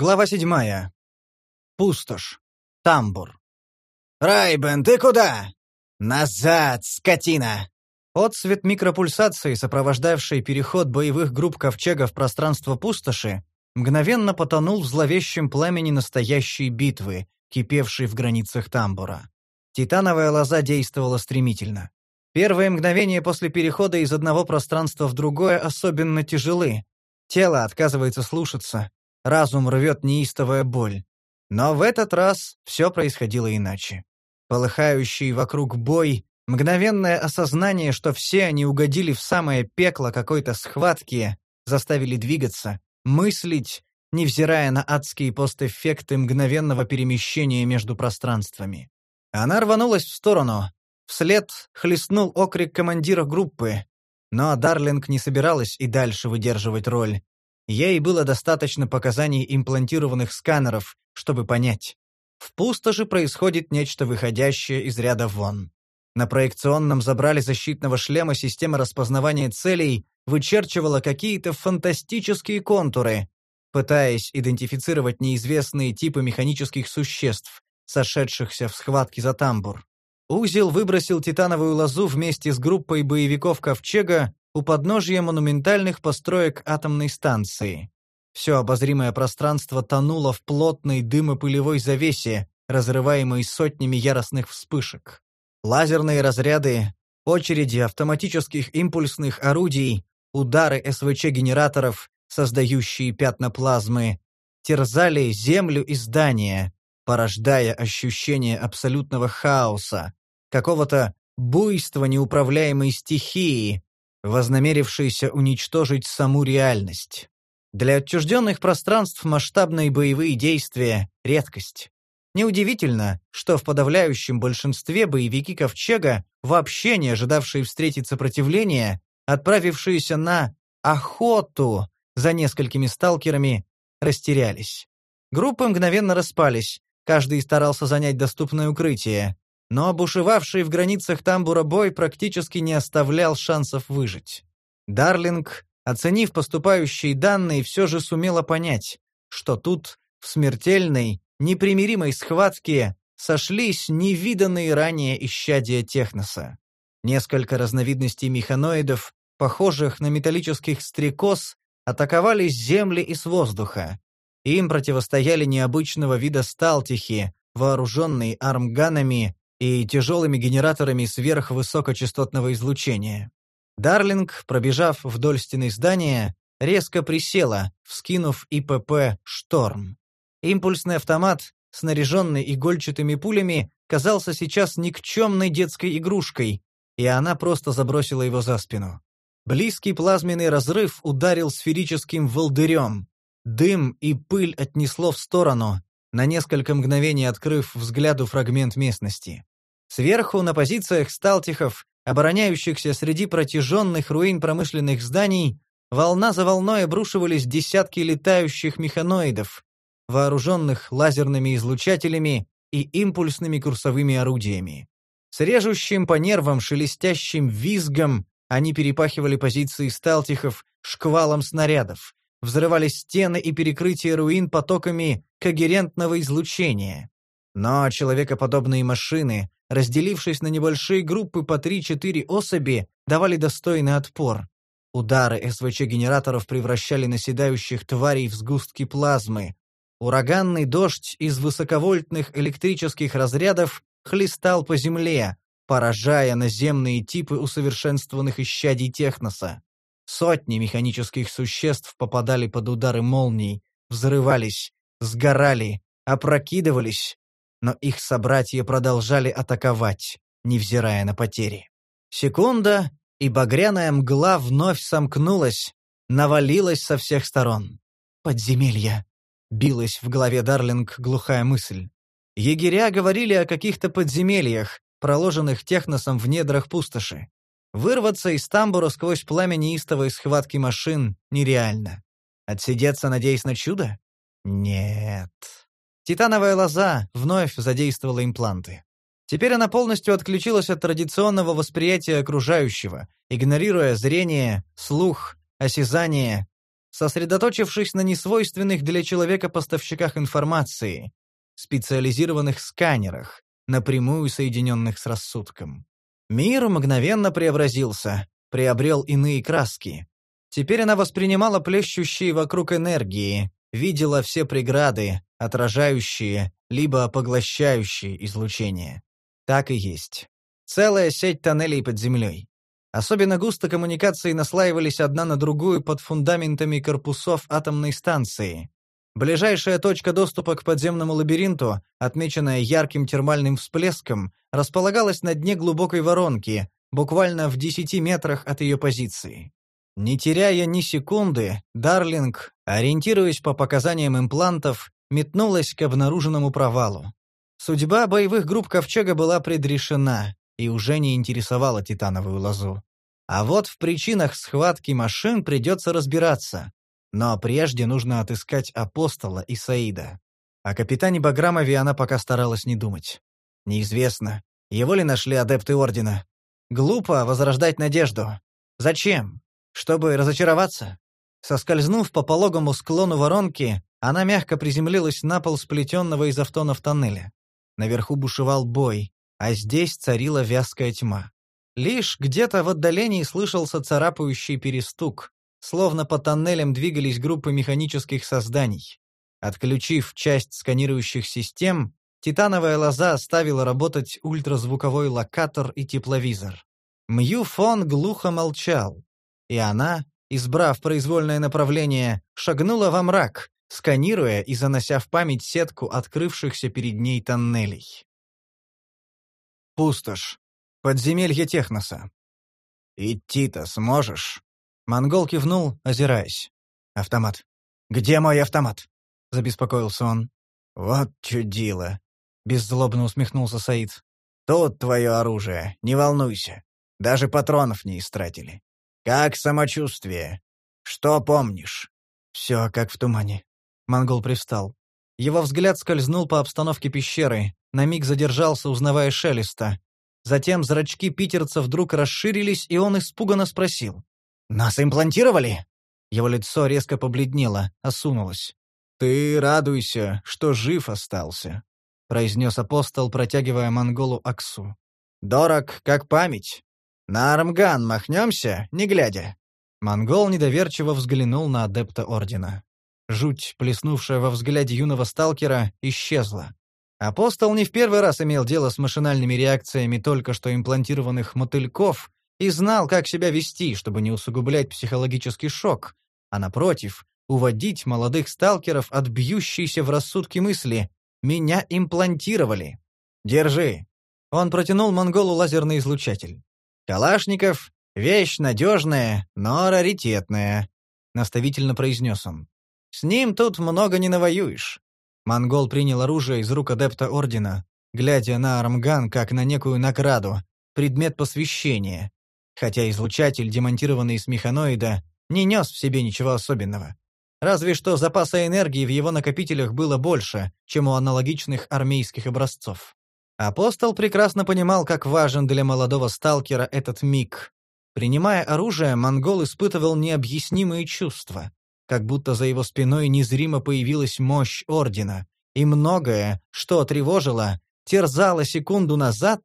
Глава седьмая. Пустошь. Тамбур. «Райбен, ты куда?» «Назад, скотина!» Отцвет микропульсации, сопровождавший переход боевых групп ковчега в пространство пустоши, мгновенно потонул в зловещем пламени настоящей битвы, кипевшей в границах тамбура. Титановая лоза действовала стремительно. Первые мгновения после перехода из одного пространства в другое особенно тяжелы. Тело отказывается слушаться, разум рвет неистовая боль. Но в этот раз все происходило иначе. Полыхающий вокруг бой, мгновенное осознание, что все они угодили в самое пекло какой-то схватки, заставили двигаться, мыслить, невзирая на адские постэффекты мгновенного перемещения между пространствами. Она рванулась в сторону. Вслед хлестнул окрик командира группы. Но Дарлинг не собиралась и дальше выдерживать роль. Ей было достаточно показаний имплантированных сканеров, чтобы понять. В пустоши происходит нечто выходящее из ряда вон. На проекционном забрали защитного шлема система распознавания целей вычерчивала какие-то фантастические контуры, пытаясь идентифицировать неизвестные типы механических существ, сошедшихся в схватке за тамбур. Узел выбросил титановую лозу вместе с группой боевиков Ковчега у подножья монументальных построек атомной станции. Все обозримое пространство тонуло в плотной дымопылевой завесе, разрываемой сотнями яростных вспышек. Лазерные разряды, очереди автоматических импульсных орудий, удары СВЧ-генераторов, создающие пятна плазмы, терзали землю и здания, порождая ощущение абсолютного хаоса, какого-то буйства неуправляемой стихии, вознамерившейся уничтожить саму реальность. Для отчужденных пространств масштабные боевые действия — редкость. Неудивительно, что в подавляющем большинстве боевики Ковчега, вообще не ожидавшие встретить сопротивление, отправившиеся на охоту за несколькими сталкерами, растерялись. Группы мгновенно распались, Каждый старался занять доступное укрытие, но обушевавший в границах тамбура бой практически не оставлял шансов выжить. Дарлинг, оценив поступающие данные, все же сумела понять, что тут, в смертельной, непримиримой схватке, сошлись невиданные ранее исчадия техноса. Несколько разновидностей механоидов, похожих на металлических стрекоз, атаковали с земли и с воздуха, им противостояли необычного вида сталтихи, вооруженные армганами и тяжелыми генераторами сверхвысокочастотного излучения. Дарлинг, пробежав вдоль стены здания, резко присела, вскинув ИПП «Шторм». Импульсный автомат, снаряженный игольчатыми пулями, казался сейчас никчемной детской игрушкой, и она просто забросила его за спину. Близкий плазменный разрыв ударил сферическим волдырем, Дым и пыль отнесло в сторону, на несколько мгновений открыв взгляду фрагмент местности. Сверху на позициях сталтихов, обороняющихся среди протяженных руин промышленных зданий, волна за волной обрушивались десятки летающих механоидов, вооруженных лазерными излучателями и импульсными курсовыми орудиями. С режущим по нервам шелестящим визгом они перепахивали позиции сталтихов шквалом снарядов, взрывались стены и перекрытия руин потоками когерентного излучения. Но человекоподобные машины, разделившись на небольшие группы по 3-4 особи, давали достойный отпор. Удары СВЧ-генераторов превращали наседающих тварей в сгустки плазмы. Ураганный дождь из высоковольтных электрических разрядов хлестал по земле, поражая наземные типы усовершенствованных исчадий техноса. Сотни механических существ попадали под удары молний, взрывались, сгорали, опрокидывались, но их собратья продолжали атаковать, невзирая на потери. Секунда, и багряная мгла вновь сомкнулась, навалилась со всех сторон. «Подземелья!» — билась в голове Дарлинг глухая мысль. Егеря говорили о каких-то подземельях, проложенных техносом в недрах пустоши. Вырваться из тамбура сквозь пламя неистовой схватки машин нереально. Отсидеться, надеясь на чудо? Нет. Титановая лоза вновь задействовала импланты. Теперь она полностью отключилась от традиционного восприятия окружающего, игнорируя зрение, слух, осязание. сосредоточившись на несвойственных для человека поставщиках информации, специализированных сканерах, напрямую соединенных с рассудком. Мир мгновенно преобразился, приобрел иные краски. Теперь она воспринимала плещущие вокруг энергии, видела все преграды, отражающие, либо поглощающие излучение. Так и есть. Целая сеть тоннелей под землей. Особенно густо коммуникации наслаивались одна на другую под фундаментами корпусов атомной станции. Ближайшая точка доступа к подземному лабиринту, отмеченная ярким термальным всплеском, располагалась на дне глубокой воронки, буквально в 10 метрах от ее позиции. Не теряя ни секунды, Дарлинг, ориентируясь по показаниям имплантов, метнулась к обнаруженному провалу. Судьба боевых групп Ковчега была предрешена и уже не интересовала титановую лозу. А вот в причинах схватки машин придется разбираться. Но прежде нужно отыскать Апостола и Саида. О капитане Баграмове она пока старалась не думать. Неизвестно, его ли нашли адепты Ордена. Глупо возрождать надежду. Зачем? Чтобы разочароваться? Соскользнув по пологому склону воронки, она мягко приземлилась на пол сплетенного из автонов тоннеля. Наверху бушевал бой, а здесь царила вязкая тьма. Лишь где-то в отдалении слышался царапающий перестук, словно по тоннелям двигались группы механических созданий. Отключив часть сканирующих систем, титановая лоза оставила работать ультразвуковой локатор и тепловизор. Мью Фон глухо молчал, и она, избрав произвольное направление, шагнула во мрак, сканируя и занося в память сетку открывшихся перед ней тоннелей. Пустошь. Подземелье Техноса. «Идти-то сможешь?» Монгол кивнул, озираясь. «Автомат. Где мой автомат?» — забеспокоился он. «Вот чудило!» — беззлобно усмехнулся Саид. «Тут твое оружие, не волнуйся. Даже патронов не истратили. Как самочувствие? Что помнишь?» «Все как в тумане». Монгол привстал. Его взгляд скользнул по обстановке пещеры, на миг задержался, узнавая шелеста. Затем зрачки питерца вдруг расширились, и он испуганно спросил. «Нас имплантировали?» Его лицо резко побледнело, осунулось. «Ты радуйся, что жив остался», — произнес апостол, протягивая монголу Аксу. «Дорог, как память. На Армган махнемся, не глядя». Монгол недоверчиво взглянул на адепта Ордена. Жуть, плеснувшая во взгляде юного сталкера, исчезла. Апостол не в первый раз имел дело с машинальными реакциями только что имплантированных мотыльков и знал, как себя вести, чтобы не усугублять психологический шок, а, напротив, уводить молодых сталкеров от бьющейся в рассудке мысли «меня имплантировали». «Держи». Он протянул монголу лазерный излучатель. «Калашников — вещь надежная, но раритетная», — наставительно произнес он. «С ним тут много не навоюешь». Монгол принял оружие из рук адепта Ордена, глядя на Армган как на некую награду, предмет посвящения, хотя излучатель, демонтированный из механоида, не нес в себе ничего особенного. Разве что запаса энергии в его накопителях было больше, чем у аналогичных армейских образцов. Апостол прекрасно понимал, как важен для молодого сталкера этот миг. Принимая оружие, монгол испытывал необъяснимые чувства, как будто за его спиной незримо появилась мощь Ордена, и многое, что тревожило, терзало секунду назад,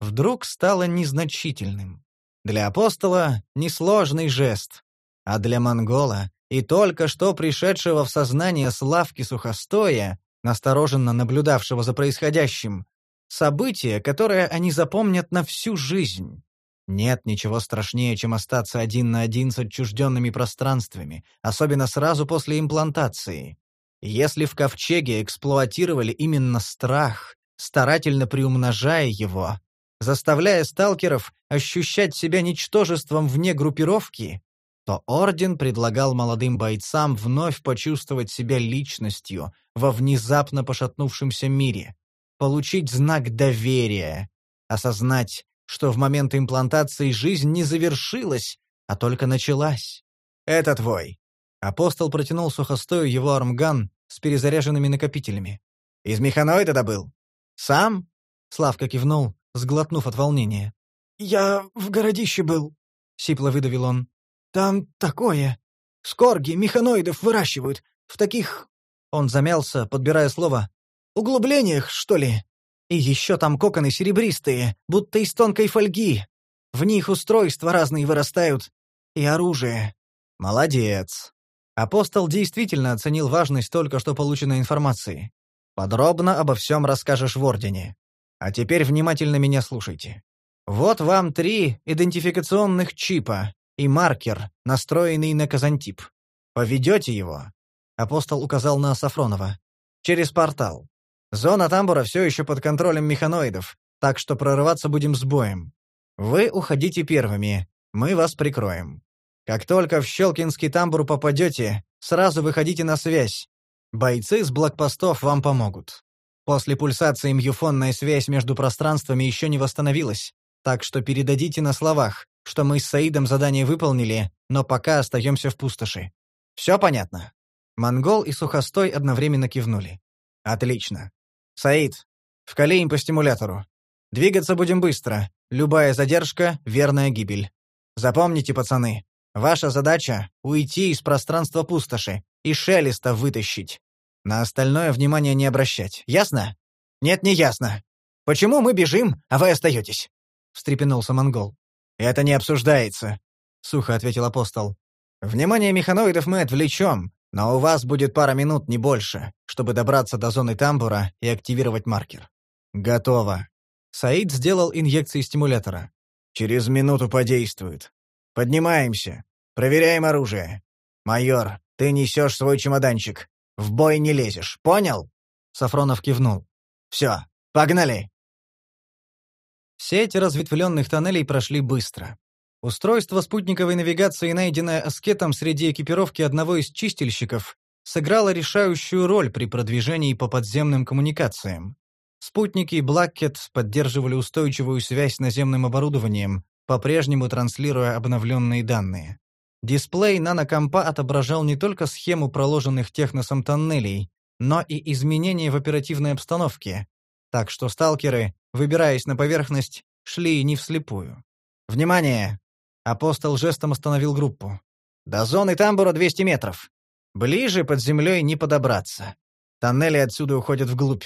вдруг стало незначительным. Для апостола — несложный жест, а для монгола и только что пришедшего в сознание Славки Сухостоя, настороженно наблюдавшего за происходящим, событие, которое они запомнят на всю жизнь. Нет ничего страшнее, чем остаться один на один с отчужденными пространствами, особенно сразу после имплантации. Если в ковчеге эксплуатировали именно страх, старательно приумножая его, заставляя сталкеров ощущать себя ничтожеством вне группировки, то Орден предлагал молодым бойцам вновь почувствовать себя личностью во внезапно пошатнувшемся мире, получить знак доверия, осознать, что в момент имплантации жизнь не завершилась, а только началась. «Это твой». Апостол протянул сухостою его армган с перезаряженными накопителями. «Из механоида добыл?» «Сам?» — Славка кивнул, сглотнув от волнения. «Я в городище был», — сипло выдавил он. «Там такое. Скорги механоидов выращивают. В таких...» Он замялся, подбирая слово. «Углублениях, что ли? И еще там коконы серебристые, будто из тонкой фольги. В них устройства разные вырастают. И оружие». «Молодец». Апостол действительно оценил важность только что полученной информации. Подробно обо всем расскажешь в Ордене. А теперь внимательно меня слушайте. Вот вам три идентификационных чипа и маркер, настроенный на казантип. Поведете его, апостол указал на Сафронова, через портал. Зона тамбура все еще под контролем механоидов, так что прорываться будем с боем. Вы уходите первыми, мы вас прикроем. Как только в Щелкинский тамбур попадете, сразу выходите на связь. Бойцы с блокпостов вам помогут. После пульсации мюфонная связь между пространствами еще не восстановилась, так что передадите на словах, что мы с Саидом задание выполнили, но пока остаемся в пустоши. Все понятно?» Монгол и Сухостой одновременно кивнули. «Отлично. Саид, вкали им по стимулятору. Двигаться будем быстро. Любая задержка — верная гибель. Запомните, пацаны, ваша задача — уйти из пространства пустоши и шелеста вытащить. На остальное внимание не обращать. Ясно? Нет, не ясно. Почему мы бежим, а вы остаетесь? встрепенулся монгол. «Это не обсуждается», — сухо ответил апостол. «Внимание механоидов мы отвлечем, но у вас будет пара минут, не больше, чтобы добраться до зоны тамбура и активировать маркер». «Готово». Саид сделал инъекции стимулятора. «Через минуту подействует. Поднимаемся. Проверяем оружие. Майор, ты несешь свой чемоданчик. В бой не лезешь, понял?» Сафронов кивнул. «Все, погнали!» Сеть разветвленных тоннелей прошли быстро. Устройство спутниковой навигации, найденное аскетом среди экипировки одного из чистильщиков, сыграло решающую роль при продвижении по подземным коммуникациям. Спутники Блаккет поддерживали устойчивую связь с наземным оборудованием, по-прежнему транслируя обновленные данные. Дисплей нанокомпа отображал не только схему проложенных техносом тоннелей, но и изменения в оперативной обстановке, так что сталкеры, выбираясь на поверхность, шли не вслепую. «Внимание!» Апостол жестом остановил группу. «До зоны тамбура 200 метров. Ближе под землей не подобраться. Тоннели отсюда уходят вглубь.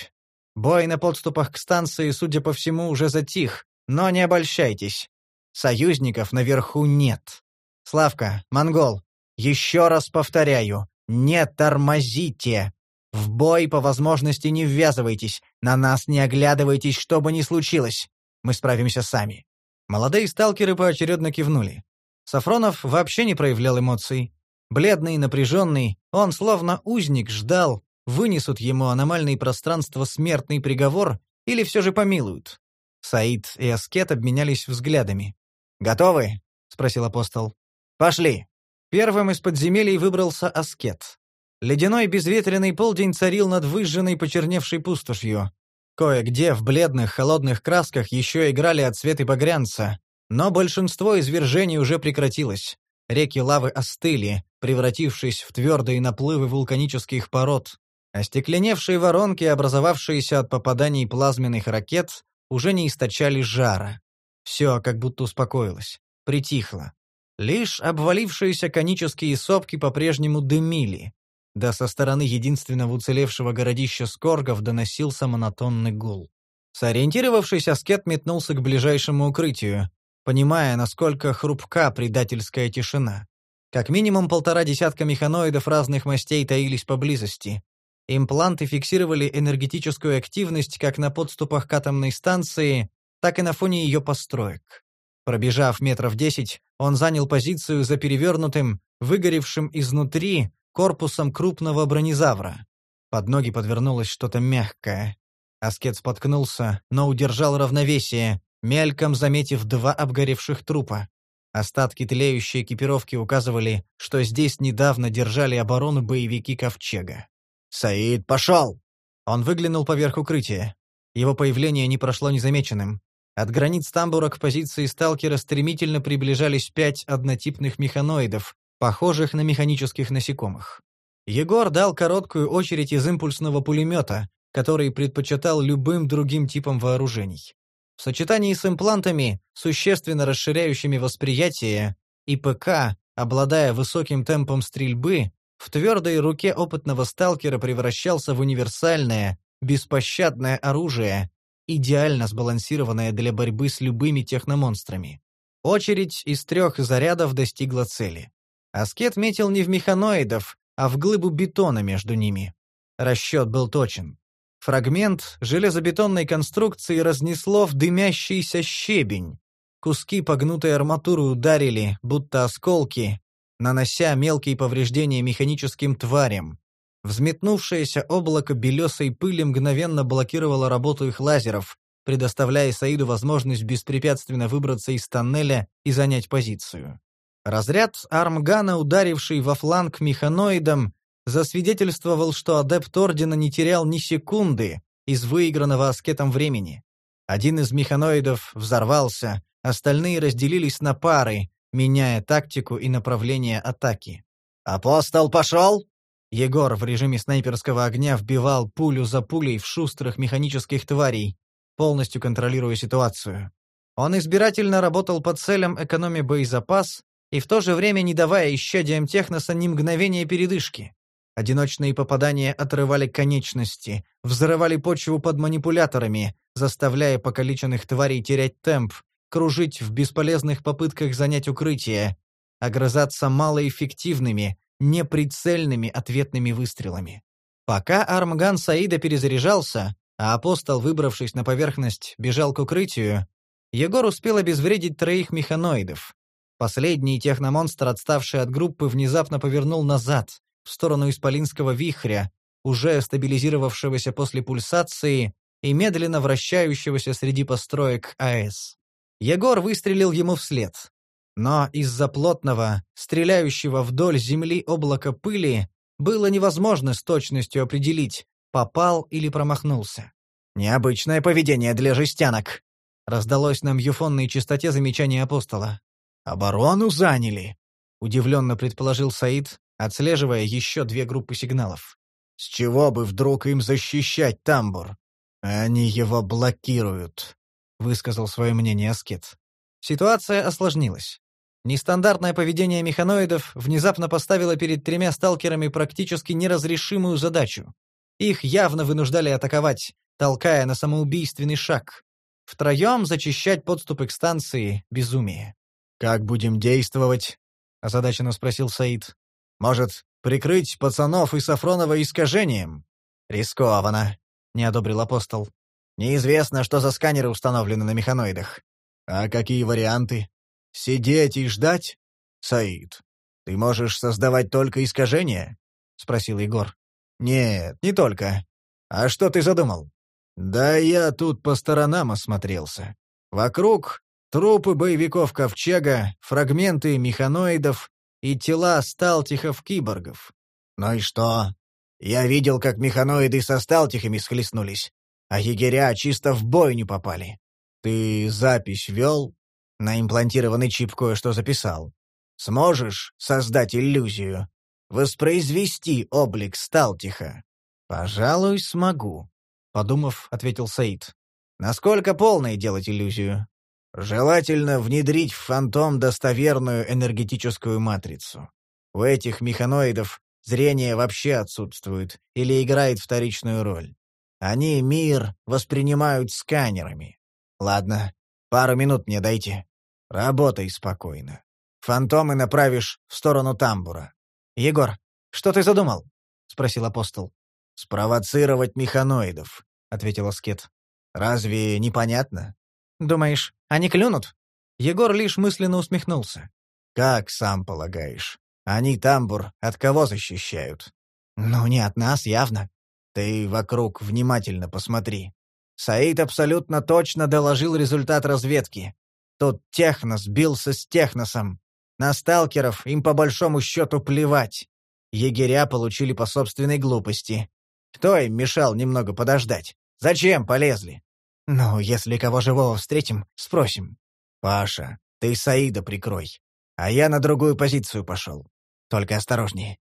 Бой на подступах к станции, судя по всему, уже затих, но не обольщайтесь. Союзников наверху нет. Славка, монгол, еще раз повторяю, не тормозите. В бой по возможности не ввязывайтесь, на нас не оглядывайтесь, что бы ни случилось. Мы справимся сами». Молодые сталкеры поочередно кивнули. Сафронов вообще не проявлял эмоций. Бледный, напряженный, он словно узник ждал, вынесут ему аномальные пространства смертный приговор или все же помилуют. Саид и Аскет обменялись взглядами. «Готовы?» — спросил апостол. «Пошли». Первым из подземелий выбрался Аскет. Ледяной безветренный полдень царил над выжженной почерневшей пустошью. Кое-где в бледных, холодных красках еще играли отцветы багрянца, но большинство извержений уже прекратилось. Реки лавы остыли, превратившись в твердые наплывы вулканических пород. Остекленевшие воронки, образовавшиеся от попаданий плазменных ракет, уже не источали жара. Все как будто успокоилось, притихло. Лишь обвалившиеся конические сопки по-прежнему дымили. Да со стороны единственного уцелевшего городища Скоргов доносился монотонный гул. Сориентировавшись, Аскет метнулся к ближайшему укрытию, понимая, насколько хрупка предательская тишина. Как минимум полтора десятка механоидов разных мастей таились поблизости. Импланты фиксировали энергетическую активность как на подступах к атомной станции, так и на фоне ее построек. Пробежав метров десять, он занял позицию за перевернутым, выгоревшим изнутри, корпусом крупного бронезавра. Под ноги подвернулось что-то мягкое. Аскет споткнулся, но удержал равновесие, мельком заметив два обгоревших трупа. Остатки тлеющей экипировки указывали, что здесь недавно держали оборону боевики Ковчега. «Саид, пошел!» Он выглянул поверх укрытия. Его появление не прошло незамеченным. От границ тамбура к позиции сталкера стремительно приближались пять однотипных механоидов, похожих на механических насекомых. Егор дал короткую очередь из импульсного пулемета, который предпочитал любым другим типам вооружений. В сочетании с имплантами, существенно расширяющими восприятие, ИПК обладая высоким темпом стрельбы, в твердой руке опытного сталкера превращался в универсальное, беспощадное оружие, идеально сбалансированное для борьбы с любыми техномонстрами. Очередь из трех зарядов достигла цели. Аскет метил не в механоидов, а в глыбу бетона между ними. Расчет был точен. Фрагмент железобетонной конструкции разнесло в дымящийся щебень. Куски погнутой арматуры ударили, будто осколки, нанося мелкие повреждения механическим тварям. Взметнувшееся облако белесой пыли мгновенно блокировало работу их лазеров, предоставляя Саиду возможность беспрепятственно выбраться из тоннеля и занять позицию. Разряд армгана, ударивший во фланг механоидом, засвидетельствовал, что адепт Ордена не терял ни секунды из выигранного аскетом времени. Один из механоидов взорвался, остальные разделились на пары, меняя тактику и направление атаки. «Апостол пошел!» Егор в режиме снайперского огня вбивал пулю за пулей в шустрых механических тварей, полностью контролируя ситуацию. Он избирательно работал по целям, экономя боезапас и в то же время не давая исчадиям техноса ни мгновения передышки. Одиночные попадания отрывали конечности, взрывали почву под манипуляторами, заставляя покалеченных тварей терять темп, кружить в бесполезных попытках занять укрытие, огрызаться малоэффективными, неприцельными ответными выстрелами. Пока армган Саида перезаряжался, а апостол, выбравшись на поверхность, бежал к укрытию, Егор успел обезвредить троих механоидов. Последний техномонстр, отставший от группы, внезапно повернул назад, в сторону Исполинского вихря, уже стабилизировавшегося после пульсации и медленно вращающегося среди построек АЭС. Егор выстрелил ему вслед. Но из-за плотного, стреляющего вдоль земли облака пыли, было невозможно с точностью определить, попал или промахнулся. «Необычное поведение для жестянок», — раздалось на мьюфонной частоте замечания апостола. «Оборону заняли», — удивленно предположил Саид, отслеживая еще две группы сигналов. «С чего бы вдруг им защищать тамбур? Они его блокируют», — высказал свое мнение Аскет. Ситуация осложнилась. Нестандартное поведение механоидов внезапно поставило перед тремя сталкерами практически неразрешимую задачу. Их явно вынуждали атаковать, толкая на самоубийственный шаг. Втроем зачищать подступы к станции — безумие. «Как будем действовать?» — озадаченно спросил Саид. «Может, прикрыть пацанов и Сафронова искажением?» «Рискованно», — не одобрил апостол. Неизвестно, что за сканеры установлены на механоидах. А какие варианты? Сидеть и ждать? Саид, ты можешь создавать только искажения? Спросил Егор. Нет, не только. А что ты задумал? Да я тут по сторонам осмотрелся. Вокруг трупы боевиков Ковчега, фрагменты механоидов и тела сталтихов-киборгов. Ну и что? Я видел, как механоиды со сталтихами схлестнулись а егеря чисто в бой не попали. Ты запись вел? На имплантированный чип кое-что записал. Сможешь создать иллюзию? Воспроизвести облик Сталтиха? Пожалуй, смогу, подумав, ответил Саид. Насколько полной делать иллюзию? Желательно внедрить в фантом достоверную энергетическую матрицу. У этих механоидов зрение вообще отсутствует или играет вторичную роль. Они мир воспринимают сканерами. Ладно, пару минут мне дайте. Работай спокойно. Фантомы направишь в сторону тамбура. Егор, что ты задумал? спросил апостол. Спровоцировать механоидов, ответил Аскет. Разве непонятно? Думаешь, они клюнут? Егор лишь мысленно усмехнулся. Как сам полагаешь? Они тамбур от кого защищают? Ну, не от нас, явно. Ты вокруг внимательно посмотри. Саид абсолютно точно доложил результат разведки. Тут Технос бился с Техносом. На сталкеров им по большому счету плевать. Егеря получили по собственной глупости. Кто им мешал немного подождать? Зачем полезли? Ну, если кого живого встретим, спросим. Паша, ты Саида прикрой. А я на другую позицию пошел. Только осторожнее.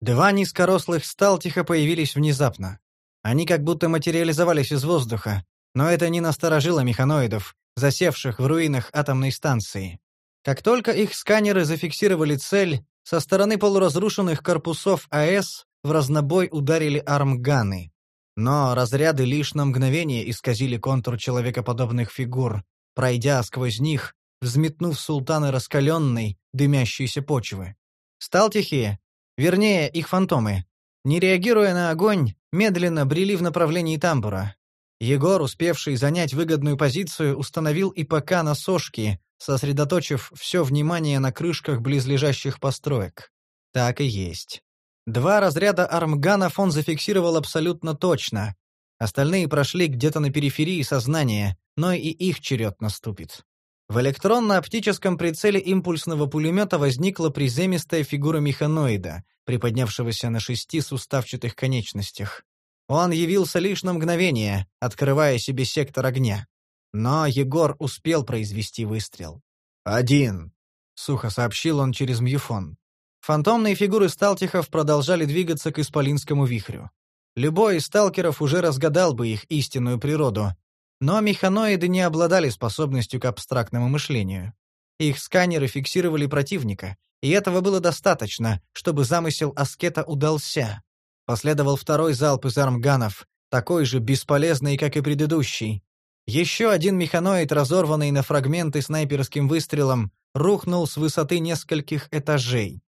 Два низкорослых сталтиха появились внезапно. Они как будто материализовались из воздуха, но это не насторожило механоидов, засевших в руинах атомной станции. Как только их сканеры зафиксировали цель, со стороны полуразрушенных корпусов АЭС в разнобой ударили армганы. Но разряды лишь на мгновение исказили контур человекоподобных фигур, пройдя сквозь них, взметнув султаны раскаленной, дымящейся почвы. Сталтихи, вернее, их фантомы, не реагируя на огонь, медленно брели в направлении тамбура. Егор, успевший занять выгодную позицию, установил ИПК на сошки, сосредоточив все внимание на крышках близлежащих построек. Так и есть. Два разряда армганов он зафиксировал абсолютно точно. Остальные прошли где-то на периферии сознания, но и их черед наступит. В электронно-оптическом прицеле импульсного пулемета возникла приземистая фигура механоида, приподнявшегося на шести суставчатых конечностях. Он явился лишь на мгновение, открывая себе сектор огня. Но Егор успел произвести выстрел. «Один», — сухо сообщил он через мьюфон. Фантомные фигуры сталтихов продолжали двигаться к исполинскому вихрю. Любой из сталкеров уже разгадал бы их истинную природу. Но механоиды не обладали способностью к абстрактному мышлению. Их сканеры фиксировали противника, и этого было достаточно, чтобы замысел аскета удался. Последовал второй залп из армганов, такой же бесполезный, как и предыдущий. Еще один механоид, разорванный на фрагменты снайперским выстрелом, рухнул с высоты нескольких этажей.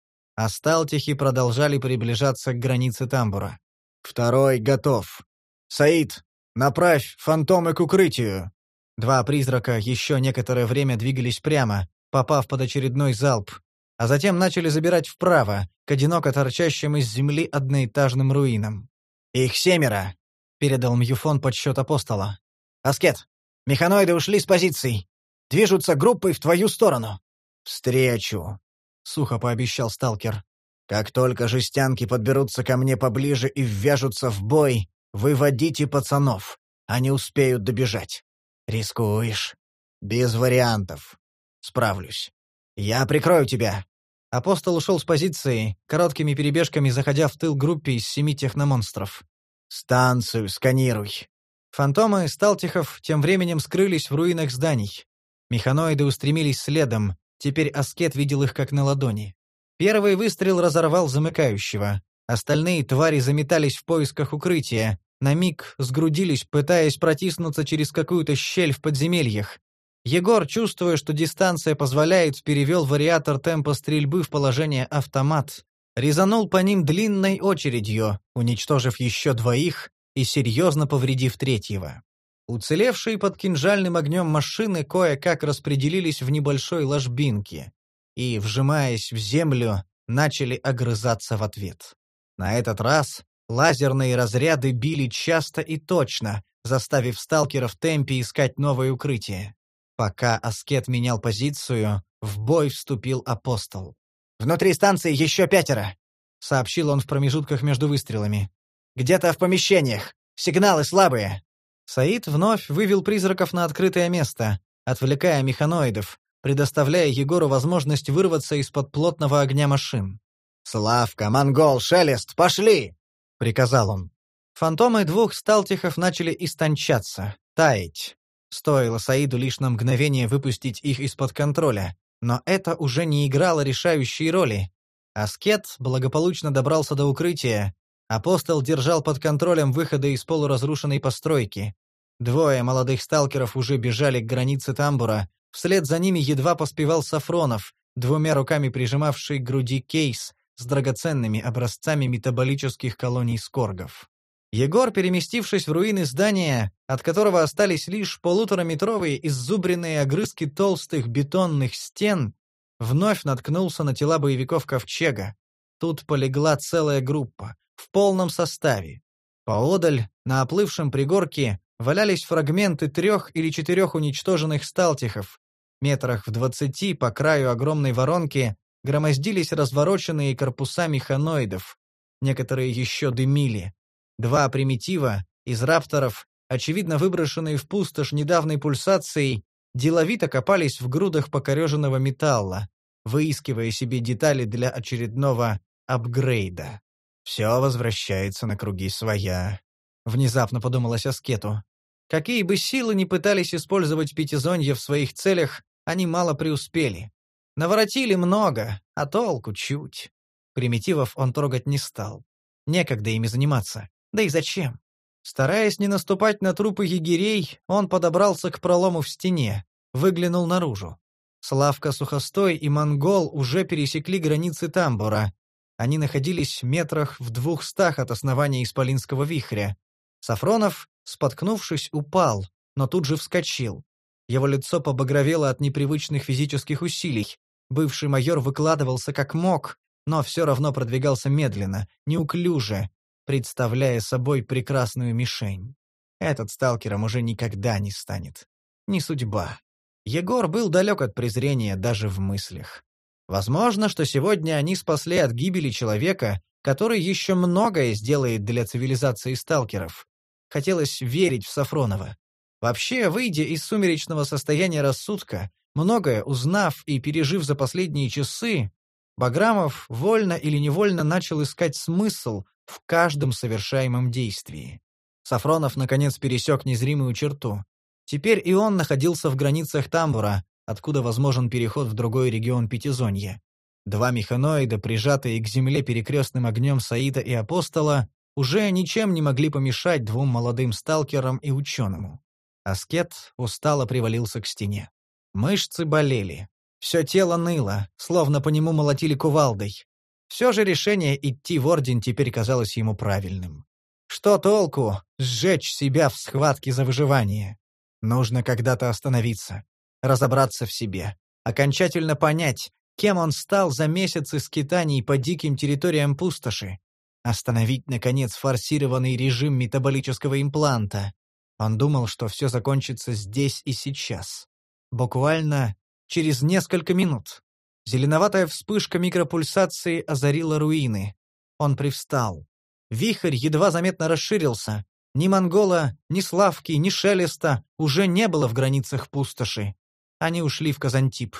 А сталтихи продолжали приближаться к границе тамбура. «Второй готов. Саид, направь фантомы к укрытию!» Два призрака еще некоторое время двигались прямо, попав под очередной залп, а затем начали забирать вправо, к одиноко торчащим из земли одноэтажным руинам. «Их семеро!» — передал Мьюфон подсчет апостола. «Аскет, механоиды ушли с позиций. Движутся группой в твою сторону». «Встречу», — сухо пообещал сталкер. «Как только жестянки подберутся ко мне поближе и ввяжутся в бой, выводите пацанов. Они успеют добежать. Рискуешь. Без вариантов. Справлюсь. Я прикрою тебя». Апостол ушел с позиции, короткими перебежками заходя в тыл группе из семи техномонстров. «Станцию сканируй». Фантомы Сталтихов тем временем скрылись в руинах зданий. Механоиды устремились следом, теперь Аскет видел их как на ладони. Первый выстрел разорвал замыкающего. Остальные твари заметались в поисках укрытия, на миг сгрудились, пытаясь протиснуться через какую-то щель в подземельях. Егор, чувствуя, что дистанция позволяет, перевел вариатор темпа стрельбы в положение автомат, резанул по ним длинной очередью, уничтожив еще двоих и серьезно повредив третьего. Уцелевшие под кинжальным огнем машины кое-как распределились в небольшой ложбинке и, вжимаясь в землю, начали огрызаться в ответ. На этот раз лазерные разряды били часто и точно, заставив сталкера в темпе искать новое укрытие. Пока Аскет менял позицию, в бой вступил апостол. «Внутри станции еще пятеро», — сообщил он в промежутках между выстрелами. «Где-то в помещениях. Сигналы слабые». Саид вновь вывел призраков на открытое место, отвлекая механоидов, предоставляя Егору возможность вырваться из-под плотного огня машин. «Славка, Монгол, Шелест, пошли!» — приказал он. Фантомы двух сталтихов начали истончаться, таять. Стоило Саиду лишь на мгновение выпустить их из-под контроля, но это уже не играло решающей роли. Аскет благополучно добрался до укрытия. Апостол держал под контролем выходы из полуразрушенной постройки. Двое молодых сталкеров уже бежали к границе тамбура. Вслед за ними едва поспевал Сафронов, двумя руками прижимавший к груди кейс с драгоценными образцами метаболических колоний скоргов. Егор, переместившись в руины здания, от которого остались лишь полутораметровые иззубренные огрызки толстых бетонных стен, вновь наткнулся на тела боевиков Ковчега. Тут полегла целая группа, в полном составе. Поодаль, на оплывшем пригорке, валялись фрагменты трех или четырех уничтоженных сталтихов. Метрах в двадцати по краю огромной воронки громоздились развороченные корпуса механоидов. Некоторые еще дымили. Два примитива из рапторов, очевидно выброшенные в пустошь недавней пульсацией, деловито копались в грудах покореженного металла, выискивая себе детали для очередного апгрейда. «Все возвращается на круги своя», — внезапно подумалось Аскету. Какие бы силы ни пытались использовать пятизонье в своих целях, они мало преуспели. Наворотили много, а толку чуть. Примитивов он трогать не стал. Некогда ими заниматься. Да и зачем? Стараясь не наступать на трупы егерей, он подобрался к пролому в стене, выглянул наружу. Славка Сухостой и Монгол уже пересекли границы тамбура. Они находились метрах в двухстах от основания Исполинского вихря. Сафронов, споткнувшись, упал, но тут же вскочил. Его лицо побагровело от непривычных физических усилий. Бывший майор выкладывался как мог, но все равно продвигался медленно, неуклюже, представляя собой прекрасную мишень. Этот сталкером уже никогда не станет. Не судьба. Егор был далек от презрения даже в мыслях. Возможно, что сегодня они спасли от гибели человека, который еще многое сделает для цивилизации сталкеров. Хотелось верить в Сафронова. Вообще, выйдя из сумеречного состояния рассудка, многое узнав и пережив за последние часы, Баграмов вольно или невольно начал искать смысл в каждом совершаемом действии. Сафронов, наконец, пересек незримую черту. Теперь и он находился в границах тамбура, откуда возможен переход в другой регион Пятизонья. Два механоида, прижатые к земле перекрестным огнем Саида и Апостола, уже ничем не могли помешать двум молодым сталкерам и ученому. Аскет устало привалился к стене. Мышцы болели. Все тело ныло, словно по нему молотили кувалдой. Все же решение идти в Орден теперь казалось ему правильным. Что толку сжечь себя в схватке за выживание? Нужно когда-то остановиться, разобраться в себе, окончательно понять, кем он стал за месяцы скитаний по диким территориям пустоши, остановить, наконец, форсированный режим метаболического импланта. Он думал, что все закончится здесь и сейчас. Буквально через несколько минут. Зеленоватая вспышка микропульсации озарила руины. Он привстал. Вихрь едва заметно расширился. Ни монгола, ни славки, ни шелеста уже не было в границах пустоши. Они ушли в Казантип.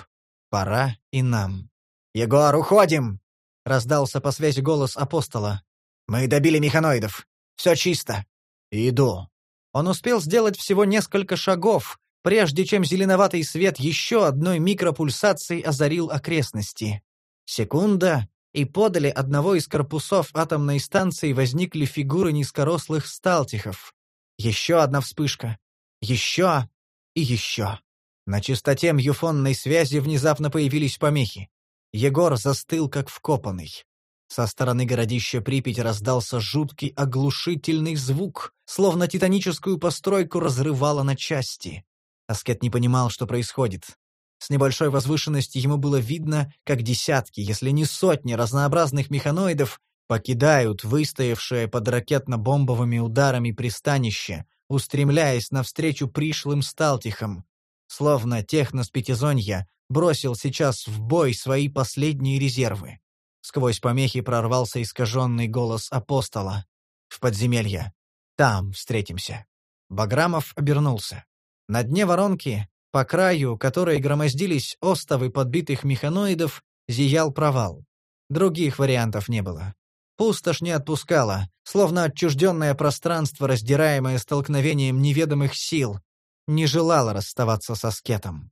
Пора и нам. «Егор, уходим!» — раздался по связи голос апостола. «Мы добили механоидов. Все чисто. Иду». Он успел сделать всего несколько шагов, прежде чем зеленоватый свет еще одной микропульсацией озарил окрестности. Секунда, и подали одного из корпусов атомной станции возникли фигуры низкорослых сталтихов. Еще одна вспышка. Еще и еще. На частоте мюфонной связи внезапно появились помехи. Егор застыл, как вкопанный. Со стороны городища Припять раздался жуткий оглушительный звук, словно титаническую постройку разрывало на части. Аскет не понимал, что происходит. С небольшой возвышенности ему было видно, как десятки, если не сотни разнообразных механоидов покидают выстоявшее под ракетно-бомбовыми ударами пристанище, устремляясь навстречу пришлым сталтихам. Словно технос Пятизонья бросил сейчас в бой свои последние резервы. Сквозь помехи прорвался искаженный голос апостола. «В подземелье. Там встретимся». Баграмов обернулся. На дне воронки, по краю которой громоздились остовы подбитых механоидов, зиял провал. Других вариантов не было. Пустошь не отпускала, словно отчужденное пространство, раздираемое столкновением неведомых сил, не желало расставаться со скетом.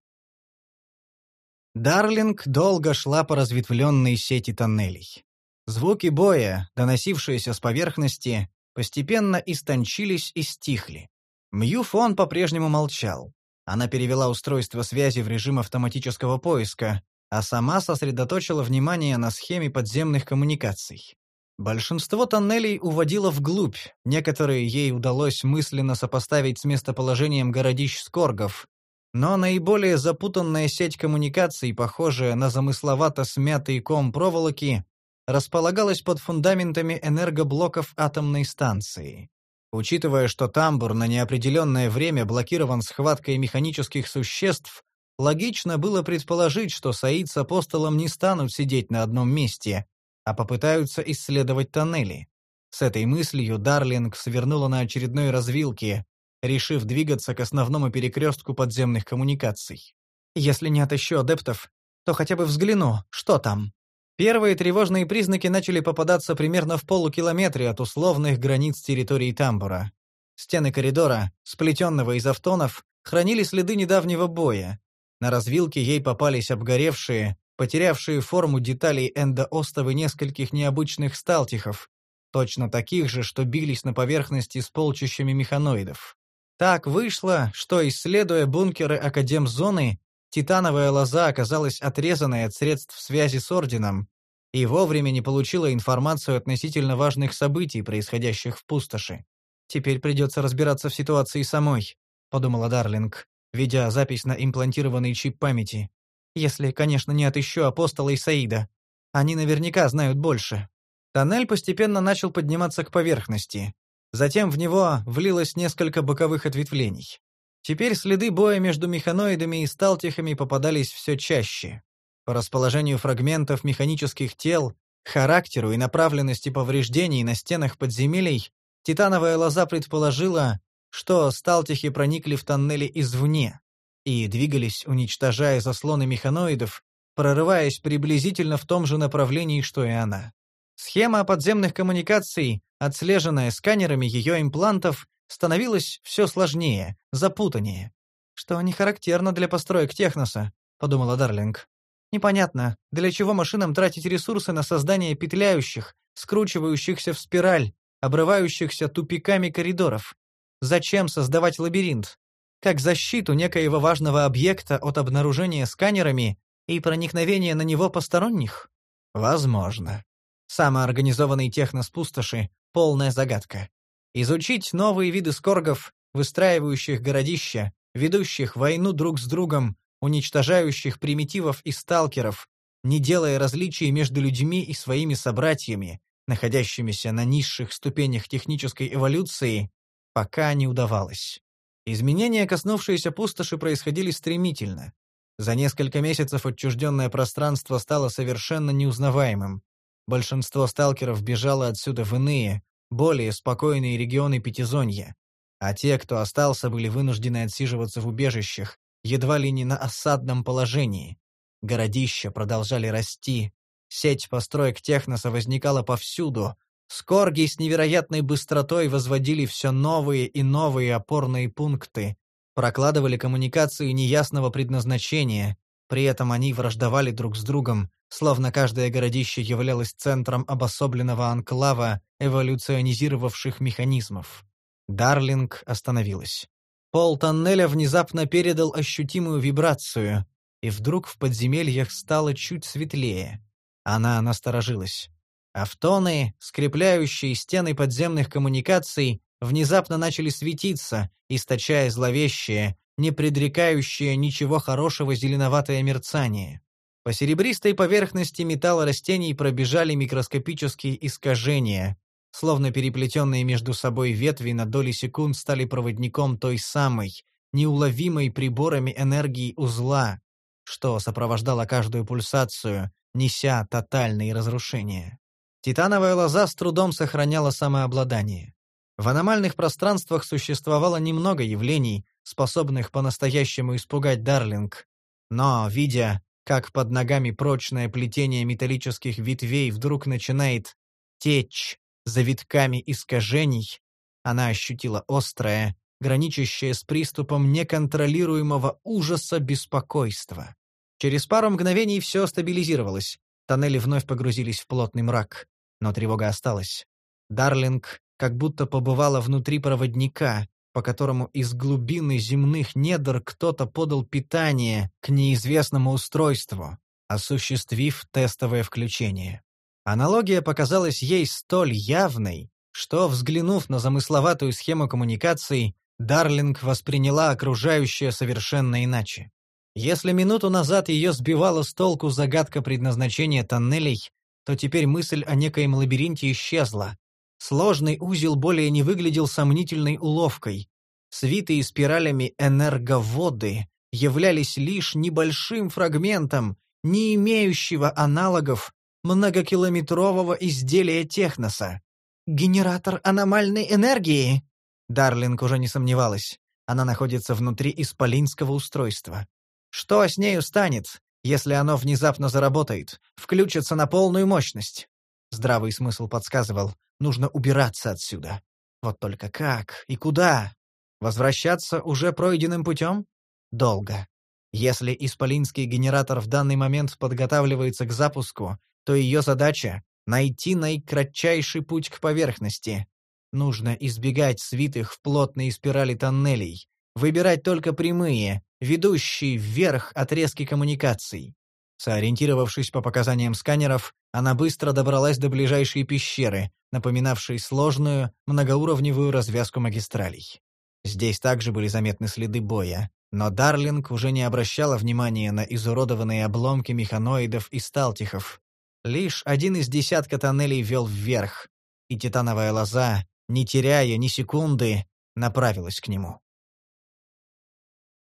Дарлинг долго шла по разветвленной сети тоннелей. Звуки боя, доносившиеся с поверхности, постепенно истончились и стихли. Мьюфон по-прежнему молчал. Она перевела устройство связи в режим автоматического поиска, а сама сосредоточила внимание на схеме подземных коммуникаций. Большинство тоннелей уводило вглубь, некоторые ей удалось мысленно сопоставить с местоположением городищ Скоргов, но наиболее запутанная сеть коммуникаций, похожая на замысловато смятый ком проволоки, располагалась под фундаментами энергоблоков атомной станции. Учитывая, что тамбур на неопределенное время блокирован схваткой механических существ, логично было предположить, что Саид с апостолом не станут сидеть на одном месте, а попытаются исследовать тоннели. С этой мыслью Дарлинг свернула на очередной развилке, решив двигаться к основному перекрестку подземных коммуникаций. «Если не отыщу адептов, то хотя бы взгляну, что там». Первые тревожные признаки начали попадаться примерно в полукилометре от условных границ территории тамбура. Стены коридора, сплетенного из автонов, хранили следы недавнего боя. На развилке ей попались обгоревшие, потерявшие форму деталей эндоостовы нескольких необычных сталтихов, точно таких же, что бились на поверхности с полчищами механоидов. Так вышло, что, исследуя бункеры Академзоны, титановая лоза оказалась отрезанной от средств связи с Орденом и вовремя не получила информацию относительно важных событий, происходящих в пустоши. «Теперь придется разбираться в ситуации самой», — подумала Дарлинг, ведя запись на имплантированный чип памяти. «Если, конечно, не отыщу апостола и Саида. Они наверняка знают больше». Тоннель постепенно начал подниматься к поверхности. Затем в него влилось несколько боковых ответвлений. Теперь следы боя между механоидами и сталтихами попадались все чаще. По расположению фрагментов механических тел, характеру и направленности повреждений на стенах подземелий, титановая лоза предположила, что сталтихи проникли в тоннели извне и двигались, уничтожая заслоны механоидов, прорываясь приблизительно в том же направлении, что и она. Схема подземных коммуникаций, отслеженная сканерами ее имплантов, становилась все сложнее, запутаннее. «Что не характерно для построек Техноса», — подумала Дарлинг. «Непонятно, для чего машинам тратить ресурсы на создание петляющих, скручивающихся в спираль, обрывающихся тупиками коридоров. Зачем создавать лабиринт? Как защиту некоего важного объекта от обнаружения сканерами и проникновения на него посторонних? Возможно. Самоорганизованный технос пустоши — полная загадка. Изучить новые виды скоргов, выстраивающих городища, ведущих войну друг с другом, уничтожающих примитивов и сталкеров, не делая различий между людьми и своими собратьями, находящимися на низших ступенях технической эволюции, пока не удавалось. Изменения, коснувшиеся пустоши, происходили стремительно. За несколько месяцев отчужденное пространство стало совершенно неузнаваемым. Большинство сталкеров бежало отсюда в иные, более спокойные регионы Пятизонья, а те, кто остался, были вынуждены отсиживаться в убежищах, едва ли не на осадном положении. Городища продолжали расти, сеть построек Техноса возникала повсюду, скорги с невероятной быстротой возводили все новые и новые опорные пункты, прокладывали коммуникации неясного предназначения, при этом они враждовали друг с другом, словно каждое городище являлось центром обособленного анклава эволюционизировавших механизмов. Дарлинг остановилась. Пол тоннеля внезапно передал ощутимую вибрацию, и вдруг в подземельях стало чуть светлее. Она насторожилась. Автоны, скрепляющие стены подземных коммуникаций, внезапно начали светиться, источая зловещее, не предрекающее ничего хорошего зеленоватое мерцание. По серебристой поверхности металла растений пробежали микроскопические искажения, словно переплетенные между собой ветви на доли секунд стали проводником той самой, неуловимой приборами энергии узла, что сопровождало каждую пульсацию, неся тотальные разрушения. Титановая лоза с трудом сохраняла самообладание. В аномальных пространствах существовало немного явлений, способных по-настоящему испугать Дарлинг. Но, видя, как под ногами прочное плетение металлических ветвей вдруг начинает течь завитками искажений, она ощутила острое, граничащее с приступом неконтролируемого ужаса беспокойства. Через пару мгновений все стабилизировалось, тоннели вновь погрузились в плотный мрак, но тревога осталась. Дарлинг как будто побывала внутри проводника, по которому из глубины земных недр кто-то подал питание к неизвестному устройству, осуществив тестовое включение. Аналогия показалась ей столь явной, что, взглянув на замысловатую схему коммуникаций, Дарлинг восприняла окружающее совершенно иначе. Если минуту назад ее сбивала с толку загадка предназначения тоннелей, то теперь мысль о некоем лабиринте исчезла, Сложный узел более не выглядел сомнительной уловкой. Свитые спиралями энерговоды являлись лишь небольшим фрагментом, не имеющего аналогов многокилометрового изделия техноса. «Генератор аномальной энергии!» Дарлинг уже не сомневалась. Она находится внутри исполинского устройства. Что с нею станет, если оно внезапно заработает, включится на полную мощность? Здравый смысл подсказывал, нужно убираться отсюда. Вот только как и куда? Возвращаться уже пройденным путем? Долго. Если исполинский генератор в данный момент подготавливается к запуску, то ее задача — найти наикратчайший путь к поверхности. Нужно избегать свитых в плотные спирали тоннелей, выбирать только прямые, ведущие вверх отрезки коммуникаций. Сориентировавшись по показаниям сканеров, она быстро добралась до ближайшей пещеры, напоминавшей сложную, многоуровневую развязку магистралей. Здесь также были заметны следы боя, но Дарлинг уже не обращала внимания на изуродованные обломки механоидов и сталтихов. Лишь один из десятка тоннелей вел вверх, и титановая лоза, не теряя ни секунды, направилась к нему.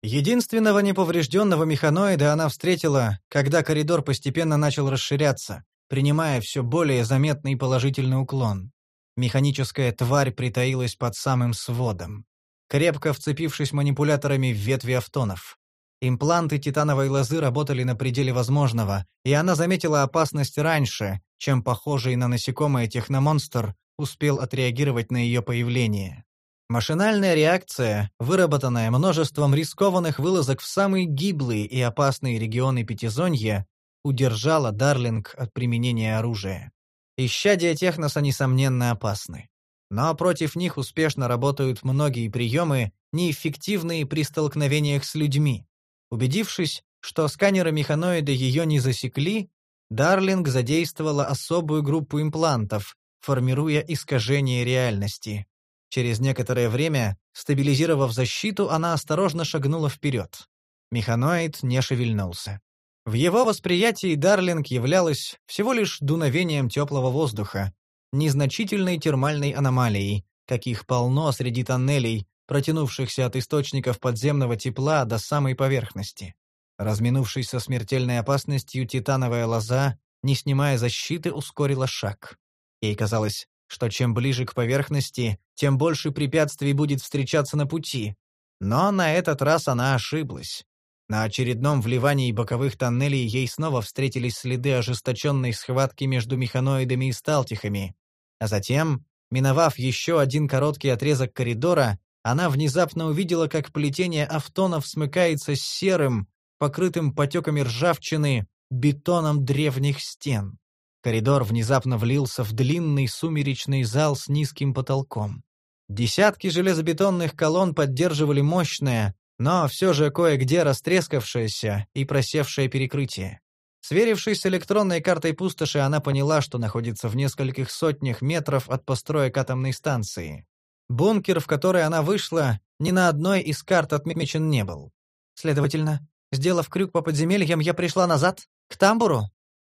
Единственного неповрежденного механоида она встретила, когда коридор постепенно начал расширяться, принимая все более заметный положительный уклон. Механическая тварь притаилась под самым сводом, крепко вцепившись манипуляторами в ветви автонов. Импланты титановой лозы работали на пределе возможного, и она заметила опасность раньше, чем похожий на насекомое техномонстр успел отреагировать на ее появление. Машинальная реакция, выработанная множеством рискованных вылазок в самые гиблые и опасные регионы Пятизонья, удержала Дарлинг от применения оружия. Исчадия Техноса, несомненно, опасны. Но против них успешно работают многие приемы, неэффективные при столкновениях с людьми. Убедившись, что сканеры механоида ее не засекли, Дарлинг задействовала особую группу имплантов, формируя искажение реальности. Через некоторое время, стабилизировав защиту, она осторожно шагнула вперед. Механоид не шевельнулся. В его восприятии Дарлинг являлась всего лишь дуновением теплого воздуха, незначительной термальной аномалией, каких полно среди тоннелей, протянувшихся от источников подземного тепла до самой поверхности. Разминувшись со смертельной опасностью, титановая лоза, не снимая защиты, ускорила шаг. Ей казалось, что чем ближе к поверхности, тем больше препятствий будет встречаться на пути. Но на этот раз она ошиблась. На очередном вливании боковых тоннелей ей снова встретились следы ожесточенной схватки между механоидами и сталтихами. А затем, миновав еще один короткий отрезок коридора, она внезапно увидела, как плетение автонов смыкается с серым, покрытым потеками ржавчины, бетоном древних стен. Коридор внезапно влился в длинный сумеречный зал с низким потолком. Десятки железобетонных колонн поддерживали мощное, но все же кое-где растрескавшееся и просевшее перекрытие. Сверившись с электронной картой пустоши, она поняла, что находится в нескольких сотнях метров от построек атомной станции. Бункер, в который она вышла, ни на одной из карт отмечен не был. Следовательно, сделав крюк по подземельям, я пришла назад, к тамбуру?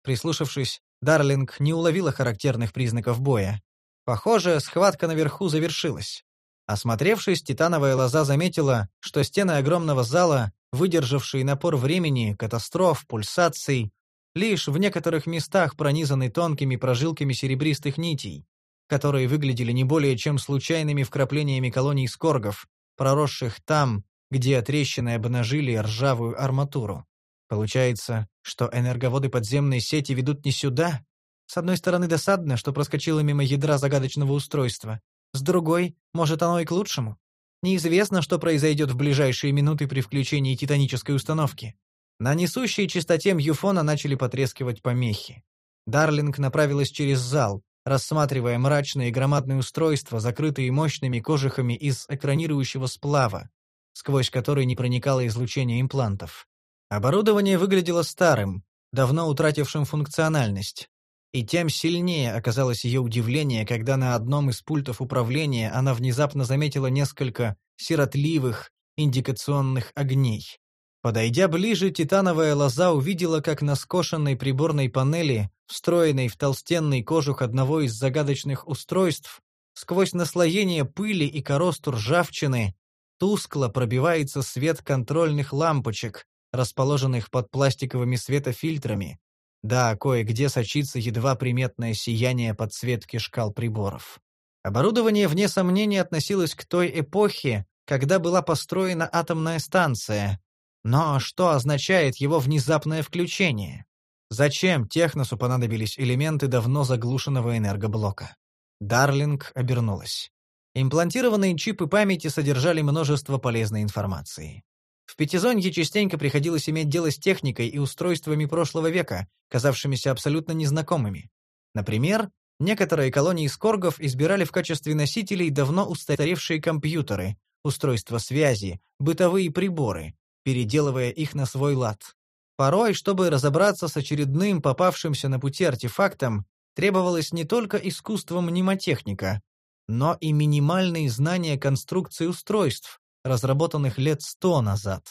Прислушавшись, Дарлинг не уловила характерных признаков боя. Похоже, схватка наверху завершилась. Осмотревшись, титановая лоза заметила, что стены огромного зала, выдержавшие напор времени, катастроф, пульсаций, лишь в некоторых местах пронизаны тонкими прожилками серебристых нитей, которые выглядели не более чем случайными вкраплениями колоний скоргов, проросших там, где трещины обнажили ржавую арматуру. Получается, что энерговоды подземной сети ведут не сюда? С одной стороны, досадно, что проскочило мимо ядра загадочного устройства. С другой, может, оно и к лучшему. Неизвестно, что произойдет в ближайшие минуты при включении титанической установки. На несущей частоте мьюфона начали потрескивать помехи. Дарлинг направилась через зал, рассматривая мрачные громадные устройства, закрытые мощными кожухами из экранирующего сплава, сквозь который не проникало излучение имплантов. Оборудование выглядело старым, давно утратившим функциональность. И тем сильнее оказалось ее удивление, когда на одном из пультов управления она внезапно заметила несколько сиротливых индикационных огней. Подойдя ближе, титановая лоза увидела, как на скошенной приборной панели, встроенной в толстенный кожух одного из загадочных устройств, сквозь наслоение пыли и коросту ржавчины, тускло пробивается свет контрольных лампочек, расположенных под пластиковыми светофильтрами. Да, кое-где сочится едва приметное сияние подсветки шкал приборов. Оборудование, вне сомнения, относилось к той эпохе, когда была построена атомная станция. Но что означает его внезапное включение? Зачем Техносу понадобились элементы давно заглушенного энергоблока? Дарлинг обернулась. Имплантированные чипы памяти содержали множество полезной информации. В Пятизонье частенько приходилось иметь дело с техникой и устройствами прошлого века, казавшимися абсолютно незнакомыми. Например, некоторые колонии скоргов избирали в качестве носителей давно устаревшие компьютеры, устройства связи, бытовые приборы, переделывая их на свой лад. Порой, чтобы разобраться с очередным попавшимся на пути артефактом, требовалось не только искусство мнемотехника, но и минимальные знания конструкции устройств, разработанных лет сто назад.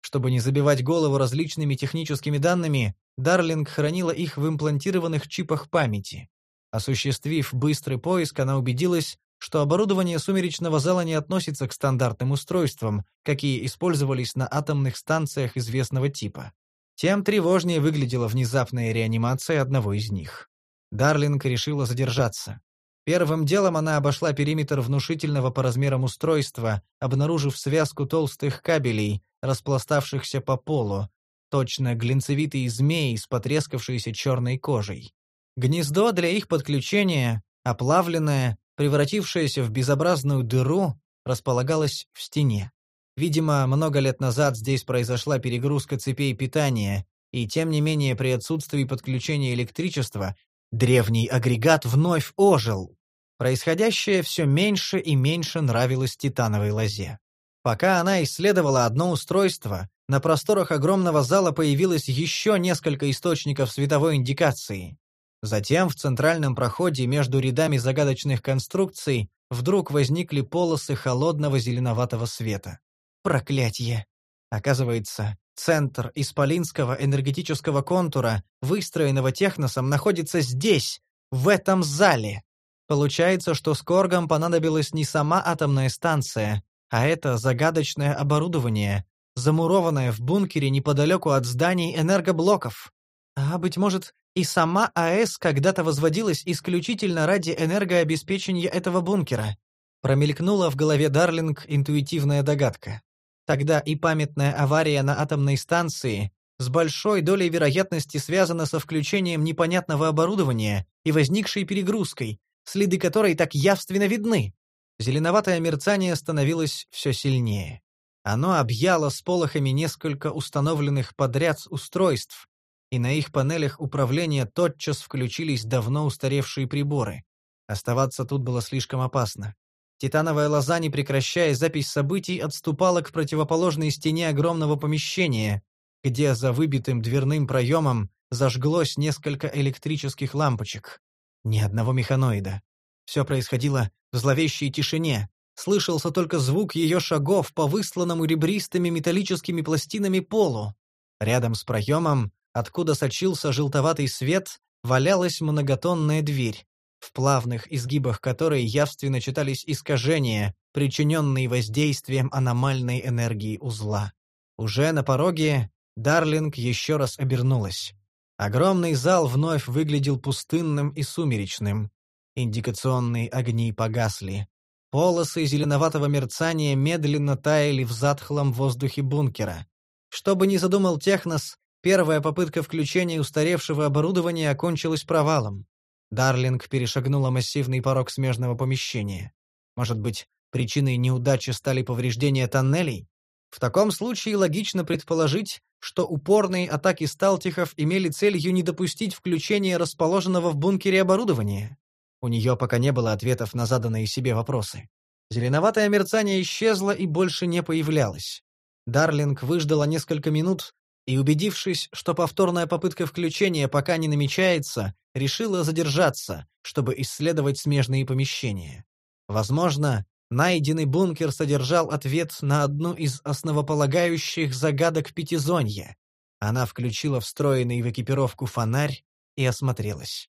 Чтобы не забивать голову различными техническими данными, Дарлинг хранила их в имплантированных чипах памяти. Осуществив быстрый поиск, она убедилась, что оборудование сумеречного зала не относится к стандартным устройствам, какие использовались на атомных станциях известного типа. Тем тревожнее выглядела внезапная реанимация одного из них. Дарлинг решила задержаться. Первым делом она обошла периметр внушительного по размерам устройства, обнаружив связку толстых кабелей, распластавшихся по полу, точно глинцевитые змеи с потрескавшейся черной кожей. Гнездо для их подключения, оплавленное, превратившееся в безобразную дыру, располагалось в стене. Видимо, много лет назад здесь произошла перегрузка цепей питания, и тем не менее при отсутствии подключения электричества древний агрегат вновь ожил. Происходящее все меньше и меньше нравилось титановой лозе. Пока она исследовала одно устройство, на просторах огромного зала появилось еще несколько источников световой индикации. Затем в центральном проходе между рядами загадочных конструкций вдруг возникли полосы холодного зеленоватого света. Проклятье! Оказывается, центр исполинского энергетического контура, выстроенного техносом, находится здесь, в этом зале. Получается, что с Коргом понадобилась не сама атомная станция, а это загадочное оборудование, замурованное в бункере неподалеку от зданий энергоблоков. А, быть может, и сама АЭС когда-то возводилась исключительно ради энергообеспечения этого бункера. Промелькнула в голове Дарлинг интуитивная догадка. Тогда и памятная авария на атомной станции с большой долей вероятности связана со включением непонятного оборудования и возникшей перегрузкой, следы которой так явственно видны. Зеленоватое мерцание становилось все сильнее. Оно объяло с полохами несколько установленных подряд устройств, и на их панелях управления тотчас включились давно устаревшие приборы. Оставаться тут было слишком опасно. Титановая лоза, не прекращая запись событий, отступала к противоположной стене огромного помещения, где за выбитым дверным проемом зажглось несколько электрических лампочек. Ни одного механоида. Все происходило в зловещей тишине. Слышался только звук ее шагов по высланному ребристыми металлическими пластинами полу. Рядом с проемом откуда сочился желтоватый свет, валялась многотонная дверь, в плавных изгибах которой явственно читались искажения, причиненные воздействием аномальной энергии узла. Уже на пороге Дарлинг еще раз обернулась. Огромный зал вновь выглядел пустынным и сумеречным. Индикационные огни погасли. Полосы зеленоватого мерцания медленно таяли в затхлом воздухе бункера. Что бы ни задумал Технос, Первая попытка включения устаревшего оборудования окончилась провалом. Дарлинг перешагнула массивный порог смежного помещения. Может быть, причиной неудачи стали повреждения тоннелей? В таком случае логично предположить, что упорные атаки сталтихов имели целью не допустить включения расположенного в бункере оборудования. У нее пока не было ответов на заданные себе вопросы. Зеленоватое мерцание исчезло и больше не появлялось. Дарлинг выждала несколько минут, и, убедившись, что повторная попытка включения пока не намечается, решила задержаться, чтобы исследовать смежные помещения. Возможно, найденный бункер содержал ответ на одну из основополагающих загадок Пятизонья. Она включила встроенный в экипировку фонарь и осмотрелась.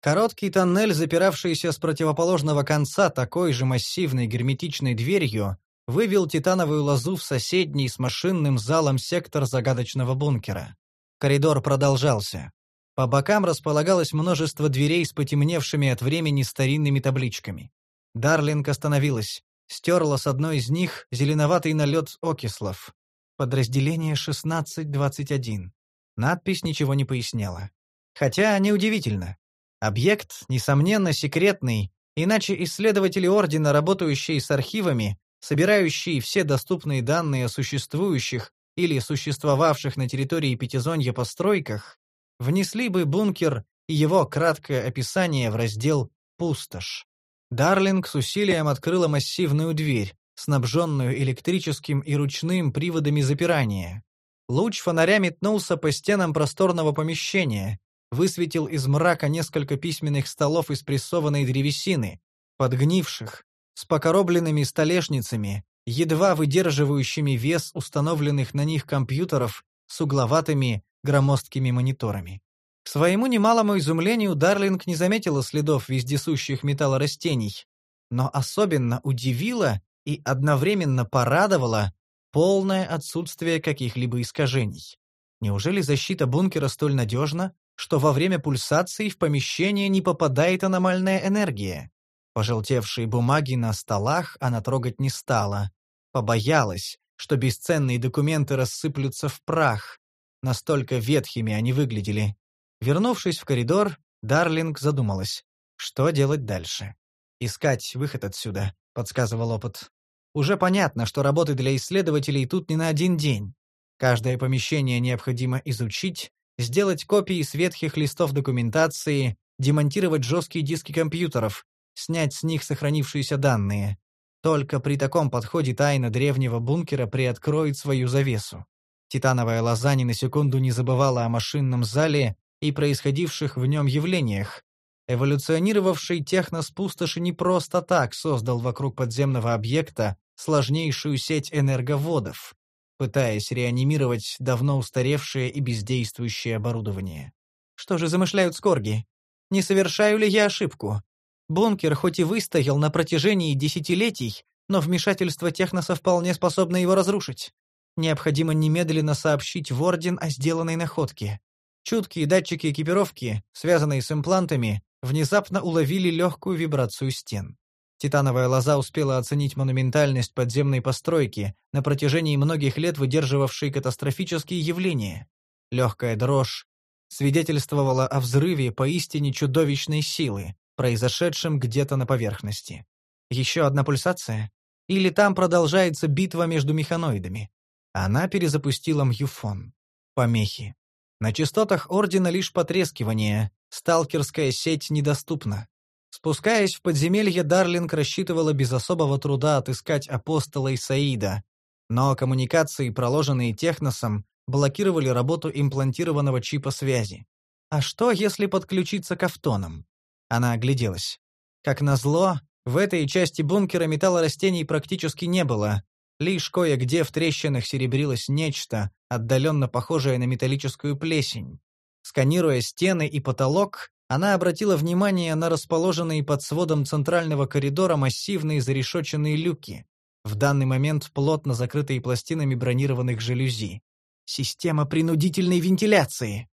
Короткий тоннель, запиравшийся с противоположного конца такой же массивной герметичной дверью, вывел титановую лозу в соседний с машинным залом сектор загадочного бункера. Коридор продолжался. По бокам располагалось множество дверей с потемневшими от времени старинными табличками. Дарлинг остановилась, стерла с одной из них зеленоватый налет окислов. Подразделение 1621. Надпись ничего не поясняла. Хотя неудивительно. Объект, несомненно, секретный, иначе исследователи Ордена, работающие с архивами, собирающий все доступные данные о существующих или существовавших на территории Пятизонья постройках, внесли бы бункер и его краткое описание в раздел «Пустошь». Дарлинг с усилием открыла массивную дверь, снабженную электрическим и ручным приводами запирания. Луч фонаря метнулся по стенам просторного помещения, высветил из мрака несколько письменных столов из прессованной древесины, подгнивших, с покоробленными столешницами, едва выдерживающими вес установленных на них компьютеров с угловатыми, громоздкими мониторами. К своему немалому изумлению Дарлинг не заметила следов вездесущих металлорастений, но особенно удивило и одновременно порадовало полное отсутствие каких-либо искажений. Неужели защита бункера столь надежна, что во время пульсации в помещение не попадает аномальная энергия? Пожелтевшие бумаги на столах она трогать не стала. Побоялась, что бесценные документы рассыплются в прах. Настолько ветхими они выглядели. Вернувшись в коридор, Дарлинг задумалась, что делать дальше. «Искать выход отсюда», — подсказывал опыт. «Уже понятно, что работы для исследователей тут не на один день. Каждое помещение необходимо изучить, сделать копии с ветхих листов документации, демонтировать жесткие диски компьютеров, снять с них сохранившиеся данные. Только при таком подходе тайна древнего бункера приоткроет свою завесу. Титановая лоза ни на секунду не забывала о машинном зале и происходивших в нем явлениях. Эволюционировавший технос пустоши не просто так создал вокруг подземного объекта сложнейшую сеть энерговодов, пытаясь реанимировать давно устаревшее и бездействующее оборудование. Что же замышляют скорги? Не совершаю ли я ошибку? Бункер хоть и выстоял на протяжении десятилетий, но вмешательство техноса вполне способно его разрушить. Необходимо немедленно сообщить в Орден о сделанной находке. Чуткие датчики экипировки, связанные с имплантами, внезапно уловили легкую вибрацию стен. Титановая лоза успела оценить монументальность подземной постройки, на протяжении многих лет выдерживавшей катастрофические явления. Легкая дрожь свидетельствовала о взрыве поистине чудовищной силы, произошедшем где-то на поверхности. Еще одна пульсация? Или там продолжается битва между механоидами? Она перезапустила мюфон. Помехи. На частотах Ордена лишь потрескивание, сталкерская сеть недоступна. Спускаясь в подземелье, Дарлинг рассчитывала без особого труда отыскать апостола Исаида, но коммуникации, проложенные техносом, блокировали работу имплантированного чипа связи. А что, если подключиться к автонам? Она огляделась. Как назло, в этой части бункера металлорастений практически не было, Лишь кое-где в трещинах серебрилось нечто, отдаленно похожее на металлическую плесень. Сканируя стены и потолок, она обратила внимание на расположенные под сводом центрального коридора массивные зарешоченные люки, в данный момент плотно закрытые пластинами бронированных жалюзи. Система принудительной вентиляции.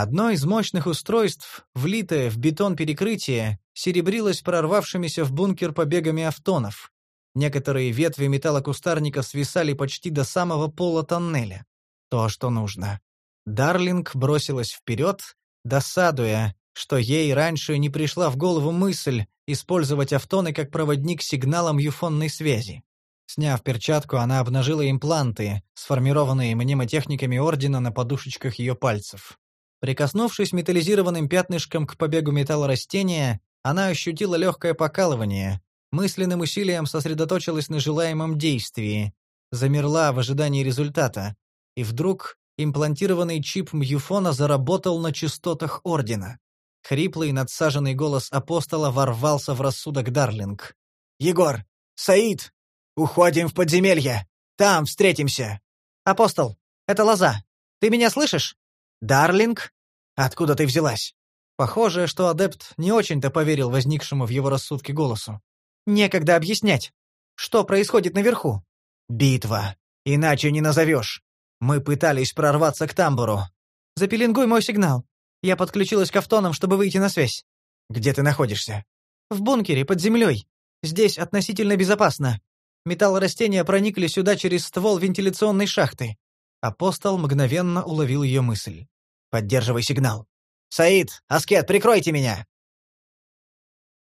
Одно из мощных устройств, влитое в бетон перекрытие, серебрилось прорвавшимися в бункер побегами автонов. Некоторые ветви металлокустарника свисали почти до самого пола тоннеля. То, что нужно. Дарлинг бросилась вперед, досадуя, что ей раньше не пришла в голову мысль использовать автоны как проводник сигналом юфонной связи. Сняв перчатку, она обнажила импланты, сформированные мнемотехниками Ордена на подушечках ее пальцев. Прикоснувшись металлизированным пятнышком к побегу металлорастения, она ощутила легкое покалывание, мысленным усилием сосредоточилась на желаемом действии, замерла в ожидании результата, и вдруг имплантированный чип Мьюфона заработал на частотах Ордена. Хриплый надсаженный голос апостола ворвался в рассудок Дарлинг. «Егор! Саид! Уходим в подземелье! Там встретимся!» «Апостол, это Лоза! Ты меня слышишь?» «Дарлинг? Откуда ты взялась?» Похоже, что адепт не очень-то поверил возникшему в его рассудке голосу. Некогда объяснять. Что происходит наверху? Битва. Иначе не назовешь. Мы пытались прорваться к тамбуру. Запеленгуй мой сигнал. Я подключилась к автонам, чтобы выйти на связь. Где ты находишься? В бункере, под землей. Здесь относительно безопасно. Металлорастения проникли сюда через ствол вентиляционной шахты. Апостол мгновенно уловил ее мысль. «Поддерживай сигнал». «Саид, Аскет, прикройте меня!»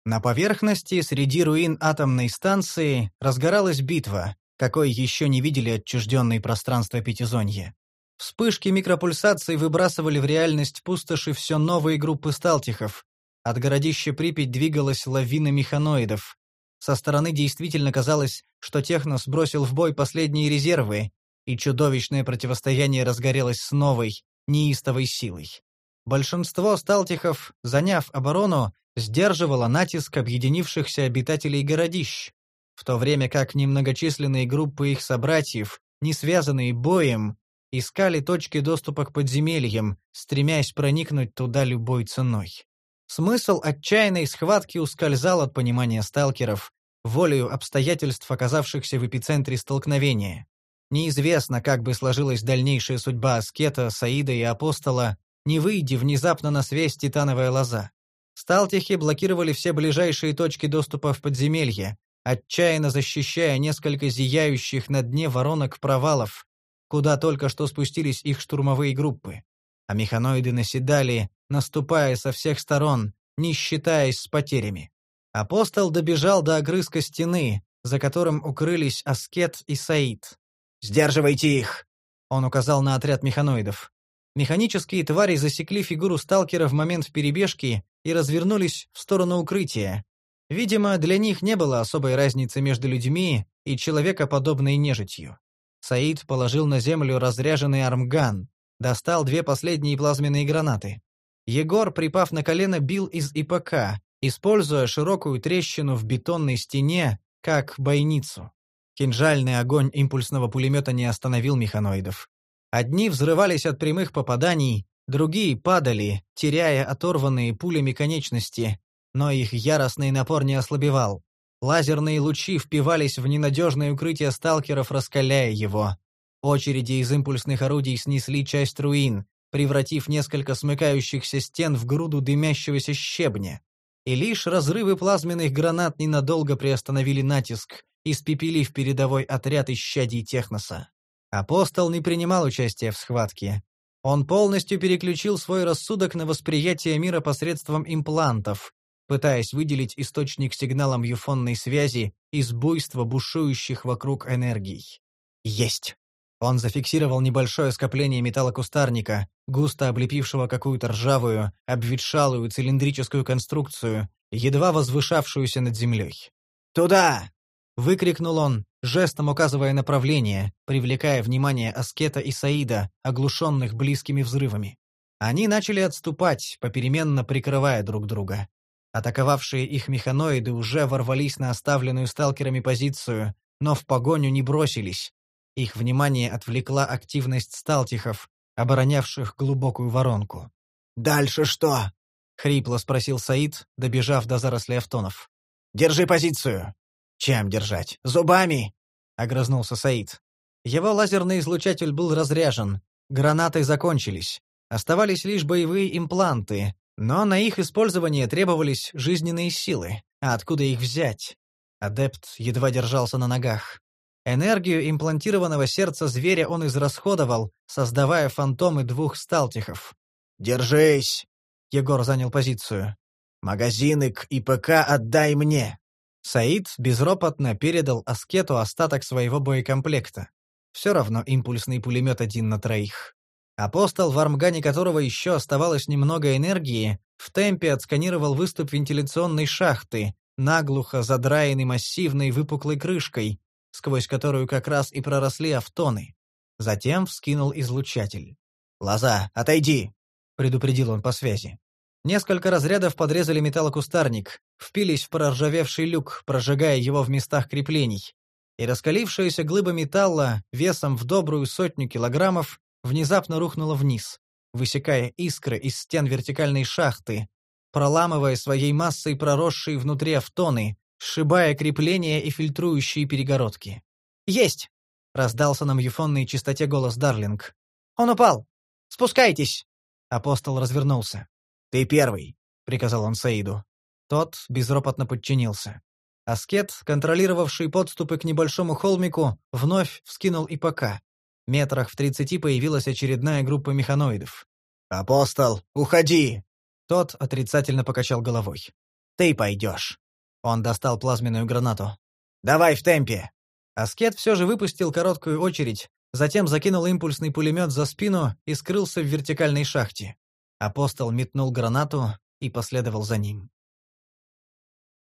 На поверхности, среди руин атомной станции, разгоралась битва, какой еще не видели отчужденные пространства Пятизонья. Вспышки микропульсаций выбрасывали в реальность пустоши все новые группы сталтихов. От городища Припять двигалась лавина механоидов. Со стороны действительно казалось, что Технос бросил в бой последние резервы, и чудовищное противостояние разгорелось с новой, неистовой силой. Большинство сталтихов, заняв оборону, сдерживало натиск объединившихся обитателей городищ, в то время как немногочисленные группы их собратьев, не связанные боем, искали точки доступа к подземельям, стремясь проникнуть туда любой ценой. Смысл отчаянной схватки ускользал от понимания сталкеров, волею обстоятельств, оказавшихся в эпицентре столкновения. Неизвестно, как бы сложилась дальнейшая судьба Аскета, Саида и Апостола, не выйди внезапно на связь титановая лоза. Сталтихи блокировали все ближайшие точки доступа в подземелье, отчаянно защищая несколько зияющих на дне воронок провалов, куда только что спустились их штурмовые группы. А механоиды наседали, наступая со всех сторон, не считаясь с потерями. Апостол добежал до огрызка стены, за которым укрылись Аскет и Саид. «Сдерживайте их!» Он указал на отряд механоидов. Механические твари засекли фигуру сталкера в момент перебежки и развернулись в сторону укрытия. Видимо, для них не было особой разницы между людьми и человекоподобной нежитью. Саид положил на землю разряженный армган, достал две последние плазменные гранаты. Егор, припав на колено, бил из ИПК, используя широкую трещину в бетонной стене, как бойницу. Кинжальный огонь импульсного пулемета не остановил механоидов. Одни взрывались от прямых попаданий, другие падали, теряя оторванные пулями конечности, но их яростный напор не ослабевал. Лазерные лучи впивались в ненадежное укрытие сталкеров, раскаляя его. Очереди из импульсных орудий снесли часть руин, превратив несколько смыкающихся стен в груду дымящегося щебня. И лишь разрывы плазменных гранат ненадолго приостановили натиск, испепелив передовой отряд исчадий Техноса. Апостол не принимал участия в схватке. Он полностью переключил свой рассудок на восприятие мира посредством имплантов, пытаясь выделить источник сигналом юфонной связи из буйства бушующих вокруг энергий. Есть. Он зафиксировал небольшое скопление металлокустарника, густо облепившего какую-то ржавую, обветшалую цилиндрическую конструкцию, едва возвышавшуюся над землей. «Туда!» — выкрикнул он, жестом указывая направление, привлекая внимание Аскета и Саида, оглушенных близкими взрывами. Они начали отступать, попеременно прикрывая друг друга. Атаковавшие их механоиды уже ворвались на оставленную сталкерами позицию, но в погоню не бросились. Их внимание отвлекла активность сталтихов, оборонявших глубокую воронку. «Дальше что?» — хрипло спросил Саид, добежав до зарослей автонов. «Держи позицию!» «Чем держать? Зубами!» — огрызнулся Саид. Его лазерный излучатель был разряжен, гранаты закончились. Оставались лишь боевые импланты, но на их использование требовались жизненные силы. А откуда их взять? Адепт едва держался на ногах. Энергию имплантированного сердца зверя он израсходовал, создавая фантомы двух сталтихов. «Держись!» — Егор занял позицию. «Магазины к ИПК отдай мне!» Саид безропотно передал Аскету остаток своего боекомплекта. Все равно импульсный пулемет один на троих. Апостол, в армгане которого еще оставалось немного энергии, в темпе отсканировал выступ вентиляционной шахты, наглухо задраенный массивной выпуклой крышкой, сквозь которую как раз и проросли автоны. Затем вскинул излучатель. «Лоза, отойди!» — предупредил он по связи. Несколько разрядов подрезали металлокустарник, впились в проржавевший люк, прожигая его в местах креплений. И раскалившаяся глыба металла, весом в добрую сотню килограммов, внезапно рухнула вниз, высекая искры из стен вертикальной шахты, проламывая своей массой проросшие внутри автоны, сшибая крепления и фильтрующие перегородки. «Есть!» — раздался на мьюфонной чистоте голос Дарлинг. «Он упал! Спускайтесь!» Апостол развернулся. «Ты первый», — приказал он Саиду. Тот безропотно подчинился. Аскет, контролировавший подступы к небольшому холмику, вновь вскинул ИПК. Метрах в тридцати появилась очередная группа механоидов. «Апостол, уходи!» Тот отрицательно покачал головой. ты пойдешь». Он достал плазменную гранату. «Давай в темпе!» Аскет все же выпустил короткую очередь, затем закинул импульсный пулемет за спину и скрылся в вертикальной шахте. Апостол метнул гранату и последовал за ним.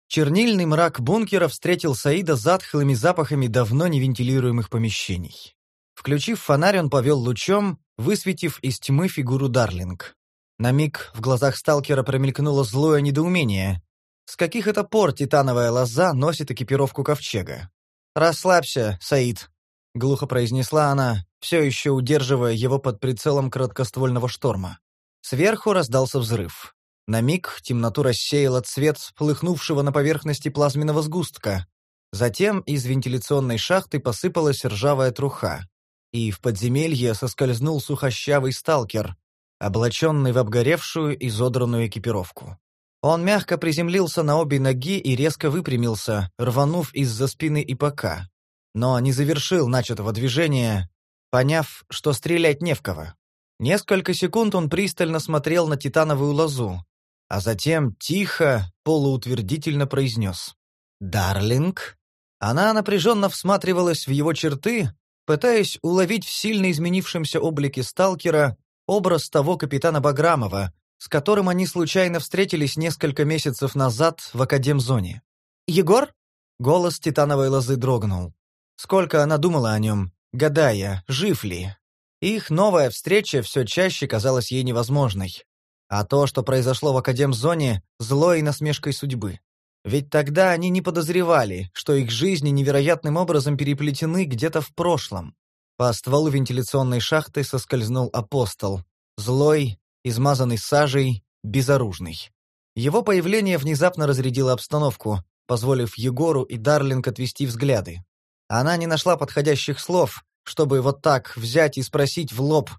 Чернильный мрак бункера встретил Саида затхлыми запахами давно невентилируемых помещений. Включив фонарь, он повел лучом, высветив из тьмы фигуру Дарлинг. На миг в глазах сталкера промелькнуло злое недоумение. С каких это пор титановая лоза носит экипировку ковчега? «Расслабься, Саид», — глухо произнесла она, все еще удерживая его под прицелом краткоствольного шторма. Сверху раздался взрыв. На миг темноту рассеяла цвет плыхнувшего на поверхности плазменного сгустка. Затем из вентиляционной шахты посыпалась ржавая труха. И в подземелье соскользнул сухощавый сталкер, облаченный в обгоревшую и изодранную экипировку. Он мягко приземлился на обе ноги и резко выпрямился, рванув из-за спины ИПК. Но не завершил начатого движения, поняв, что стрелять не в кого. Несколько секунд он пристально смотрел на титановую лозу, а затем тихо, полуутвердительно произнес. «Дарлинг?» Она напряженно всматривалась в его черты, пытаясь уловить в сильно изменившемся облике сталкера образ того капитана Баграмова, с которым они случайно встретились несколько месяцев назад в Академзоне. «Егор?» — голос титановой лозы дрогнул. Сколько она думала о нем, гадая, жив ли. Их новая встреча все чаще казалась ей невозможной. А то, что произошло в Академзоне, злой и насмешкой судьбы. Ведь тогда они не подозревали, что их жизни невероятным образом переплетены где-то в прошлом. По стволу вентиляционной шахты соскользнул апостол. Злой, измазанный сажей, безоружный. Его появление внезапно разрядило обстановку, позволив Егору и Дарлинг отвести взгляды. Она не нашла подходящих слов, чтобы вот так взять и спросить в лоб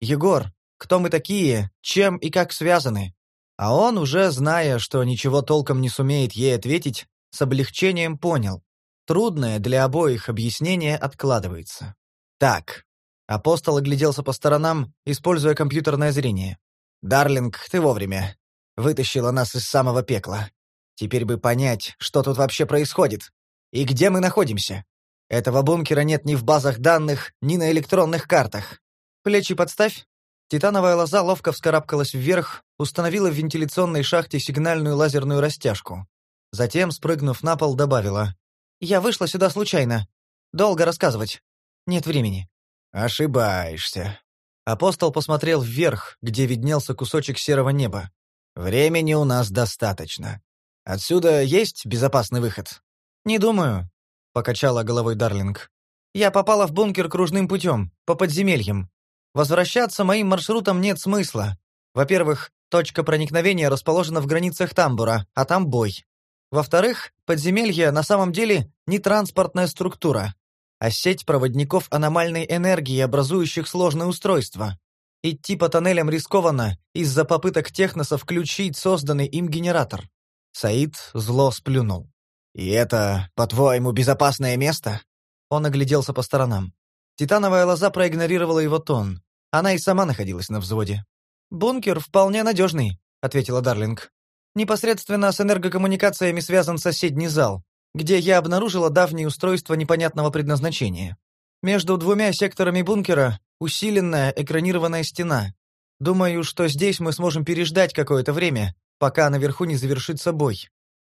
«Егор, кто мы такие, чем и как связаны?» А он, уже зная, что ничего толком не сумеет ей ответить, с облегчением понял. Трудное для обоих объяснение откладывается. Так. Апостол огляделся по сторонам, используя компьютерное зрение. «Дарлинг, ты вовремя. Вытащила нас из самого пекла. Теперь бы понять, что тут вообще происходит. И где мы находимся. Этого бункера нет ни в базах данных, ни на электронных картах. Плечи подставь». Титановая лоза ловко вскарабкалась вверх, установила в вентиляционной шахте сигнальную лазерную растяжку. Затем, спрыгнув на пол, добавила. «Я вышла сюда случайно. Долго рассказывать. Нет времени». «Ошибаешься». Апостол посмотрел вверх, где виднелся кусочек серого неба. «Времени у нас достаточно. Отсюда есть безопасный выход?» «Не думаю», — покачала головой Дарлинг. «Я попала в бункер кружным путем, по подземельям. Возвращаться моим маршрутом нет смысла. Во-первых, точка проникновения расположена в границах тамбура, а там бой. Во-вторых, подземелье на самом деле не транспортная структура а сеть проводников аномальной энергии, образующих сложное устройство. Идти по тоннелям рискованно из-за попыток техносов включить созданный им генератор. Саид зло сплюнул. «И это, по-твоему, безопасное место?» Он огляделся по сторонам. Титановая лоза проигнорировала его тон. Она и сама находилась на взводе. «Бункер вполне надежный», — ответила Дарлинг. «Непосредственно с энергокоммуникациями связан соседний зал где я обнаружила давнее устройство непонятного предназначения. Между двумя секторами бункера усиленная экранированная стена. Думаю, что здесь мы сможем переждать какое-то время, пока наверху не завершится бой.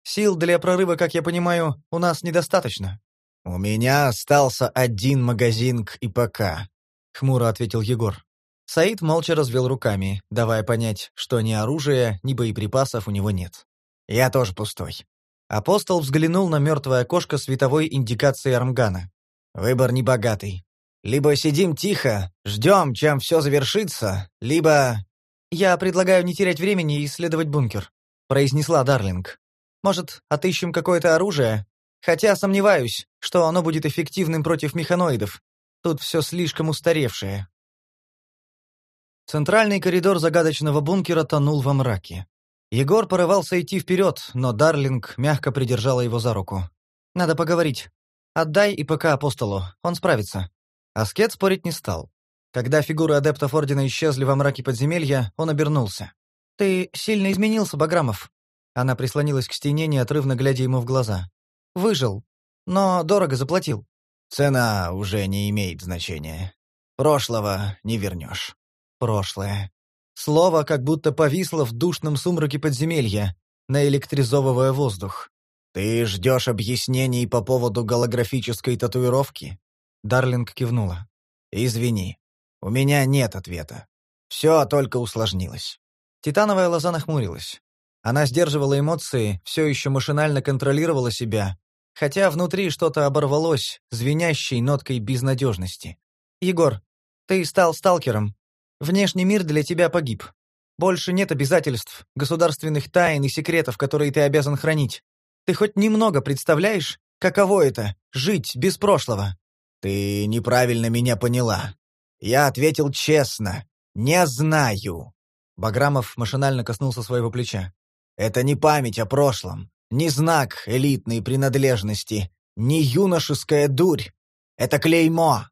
Сил для прорыва, как я понимаю, у нас недостаточно. У меня остался один магазин к ИПК, хмуро ответил Егор. Саид молча развел руками, давая понять, что ни оружия, ни боеприпасов у него нет. Я тоже пустой. Апостол взглянул на мертвое окошко световой индикации армгана. «Выбор небогатый. Либо сидим тихо, ждем, чем все завершится, либо...» «Я предлагаю не терять времени и исследовать бункер», — произнесла Дарлинг. «Может, отыщем какое-то оружие? Хотя сомневаюсь, что оно будет эффективным против механоидов. Тут все слишком устаревшее». Центральный коридор загадочного бункера тонул во мраке. Егор порывался идти вперед, но Дарлинг мягко придержала его за руку. «Надо поговорить. Отдай ИПК апостолу, он справится». Аскет спорить не стал. Когда фигуры адептов Ордена исчезли во мраке подземелья, он обернулся. «Ты сильно изменился, Баграмов». Она прислонилась к стене, неотрывно глядя ему в глаза. «Выжил, но дорого заплатил». «Цена уже не имеет значения. Прошлого не вернешь». «Прошлое». Слово как будто повисло в душном сумраке подземелья, наэлектризовывая воздух. «Ты ждешь объяснений по поводу голографической татуировки?» Дарлинг кивнула. «Извини, у меня нет ответа. Все только усложнилось». Титановая лоза нахмурилась. Она сдерживала эмоции, все еще машинально контролировала себя, хотя внутри что-то оборвалось, звенящей ноткой безнадежности. «Егор, ты стал сталкером. Внешний мир для тебя погиб. Больше нет обязательств, государственных тайн и секретов, которые ты обязан хранить. Ты хоть немного представляешь, каково это — жить без прошлого?» «Ты неправильно меня поняла. Я ответил честно. Не знаю». Баграмов машинально коснулся своего плеча. «Это не память о прошлом, не знак элитной принадлежности, не юношеская дурь. Это клеймо!»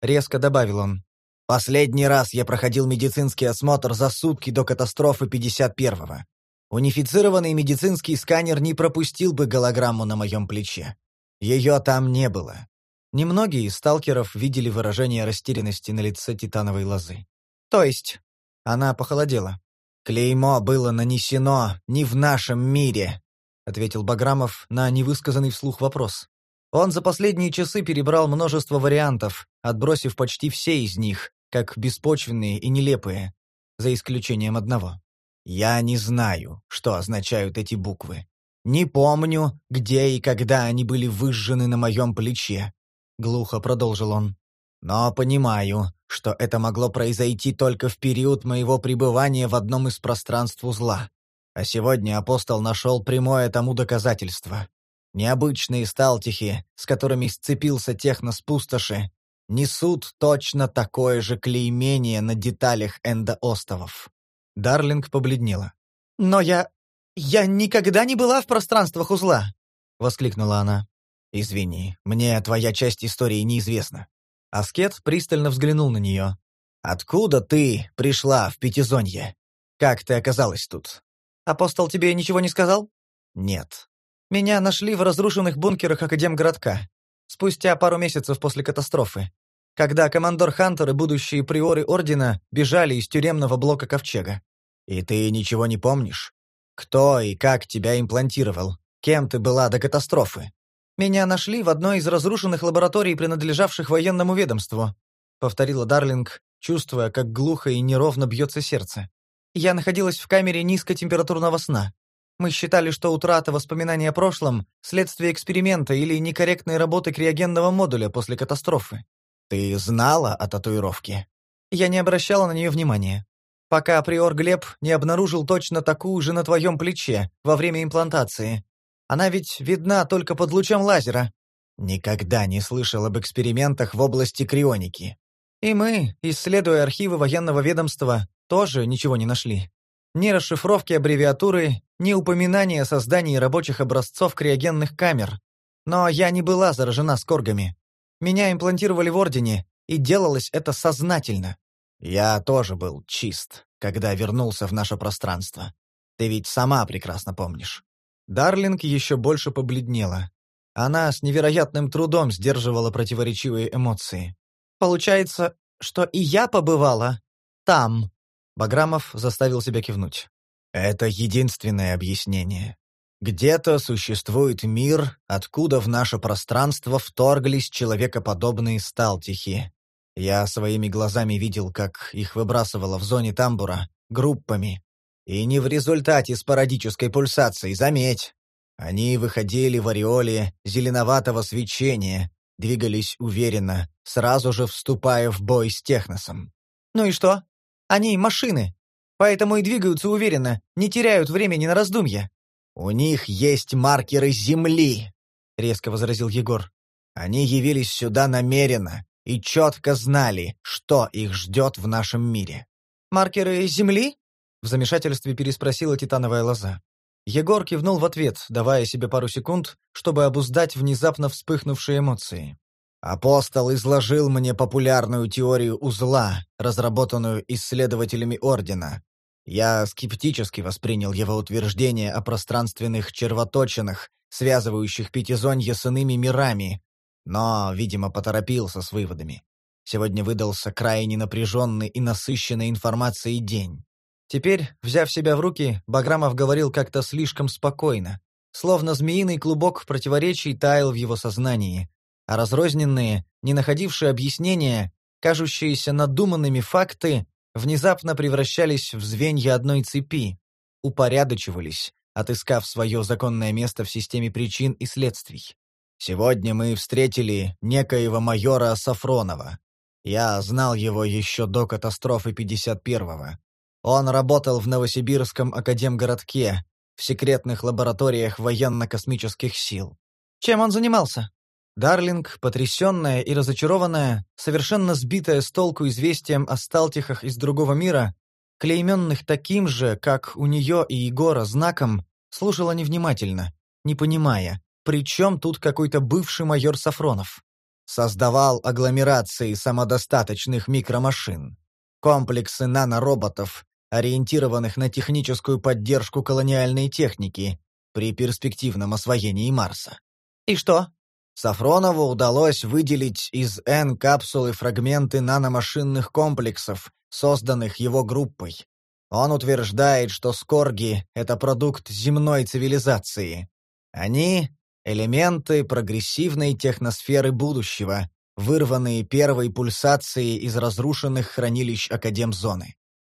Резко добавил он. «Последний раз я проходил медицинский осмотр за сутки до катастрофы 51-го. Унифицированный медицинский сканер не пропустил бы голограмму на моем плече. Ее там не было». Немногие из сталкеров видели выражение растерянности на лице титановой лозы. «То есть?» Она похолодела. «Клеймо было нанесено не в нашем мире», — ответил Баграмов на невысказанный вслух вопрос. Он за последние часы перебрал множество вариантов, отбросив почти все из них, как беспочвенные и нелепые, за исключением одного. «Я не знаю, что означают эти буквы. Не помню, где и когда они были выжжены на моем плече», — глухо продолжил он. «Но понимаю, что это могло произойти только в период моего пребывания в одном из пространств узла. А сегодня апостол нашел прямое тому доказательство. Необычные сталтихи, с которыми сцепился технос пустоши, несут точно такое же клеймение на деталях эндоостовов. Дарлинг побледнела. «Но я... я никогда не была в пространствах узла!» — воскликнула она. «Извини, мне твоя часть истории неизвестна. Аскет пристально взглянул на нее. «Откуда ты пришла в Пятизонье? Как ты оказалась тут?» «Апостол тебе ничего не сказал?» «Нет». «Меня нашли в разрушенных бункерах Академгородка. Спустя пару месяцев после катастрофы. Когда командор Хантер и будущие приоры Ордена бежали из тюремного блока Ковчега. И ты ничего не помнишь? Кто и как тебя имплантировал? Кем ты была до катастрофы?» «Меня нашли в одной из разрушенных лабораторий, принадлежавших военному ведомству», — повторила Дарлинг, чувствуя, как глухо и неровно бьется сердце. «Я находилась в камере низкотемпературного сна. Мы считали, что утрата воспоминаний о прошлом — следствие эксперимента или некорректной работы криогенного модуля после катастрофы». «Ты знала о татуировке?» «Я не обращала на нее внимания. Пока приор Глеб не обнаружил точно такую же на твоем плече во время имплантации. Она ведь видна только под лучом лазера. Никогда не слышал об экспериментах в области крионики. И мы, исследуя архивы военного ведомства, тоже ничего не нашли. Ни расшифровки аббревиатуры, ни упоминания о создании рабочих образцов криогенных камер. Но я не была заражена скоргами. Меня имплантировали в Ордене, и делалось это сознательно. Я тоже был чист, когда вернулся в наше пространство. Ты ведь сама прекрасно помнишь. Дарлинг еще больше побледнела. Она с невероятным трудом сдерживала противоречивые эмоции. «Получается, что и я побывала там?» Баграмов заставил себя кивнуть. «Это единственное объяснение. Где-то существует мир, откуда в наше пространство вторглись человекоподобные сталтихи. Я своими глазами видел, как их выбрасывало в зоне тамбура, группами, и не в результате спорадической пульсации, заметь. Они выходили в ореоле зеленоватого свечения, двигались уверенно, сразу же вступая в бой с техносом. «Ну и что? Они машины, поэтому и двигаются уверенно, не теряют времени на раздумья». «У них есть маркеры Земли», — резко возразил Егор. «Они явились сюда намеренно и четко знали, что их ждет в нашем мире». «Маркеры Земли?» В замешательстве переспросила титановая лоза. Егор кивнул в ответ, давая себе пару секунд, чтобы обуздать внезапно вспыхнувшие эмоции. «Апостол изложил мне популярную теорию узла, разработанную исследователями Ордена. Я скептически воспринял его утверждение о пространственных червоточинах, связывающих Пятизонье с иными мирами, но, видимо, поторопился с выводами. Сегодня выдался крайне напряженный и насыщенной информацией день. Теперь, взяв себя в руки, Баграмов говорил как-то слишком спокойно, словно змеиный клубок противоречий таял в его сознании, а разрозненные, не находившие объяснения, кажущиеся надуманными факты, внезапно превращались в звенья одной цепи, упорядочивались, отыскав свое законное место в системе причин и следствий. Сегодня мы встретили некоего майора Сафронова. Я знал его еще до катастрофы 51-го. Он работал в Новосибирском академгородке, в секретных лабораториях военно-космических сил. Чем он занимался? Дарлинг, потрясенная и разочарованная, совершенно сбитая с толку известием о сталтихах из другого мира, клейменных таким же, как у нее и Егора, знаком, слушала невнимательно, не понимая, при чем тут какой-то бывший майор Сафронов. Создавал агломерации самодостаточных микромашин, комплексы нанороботов, ориентированных на техническую поддержку колониальной техники при перспективном освоении Марса. И что? Сафронову удалось выделить из N-капсулы фрагменты наномашинных комплексов, созданных его группой. Он утверждает, что скорги — это продукт земной цивилизации. Они — элементы прогрессивной техносферы будущего, вырванные первой пульсацией из разрушенных хранилищ Академзоны.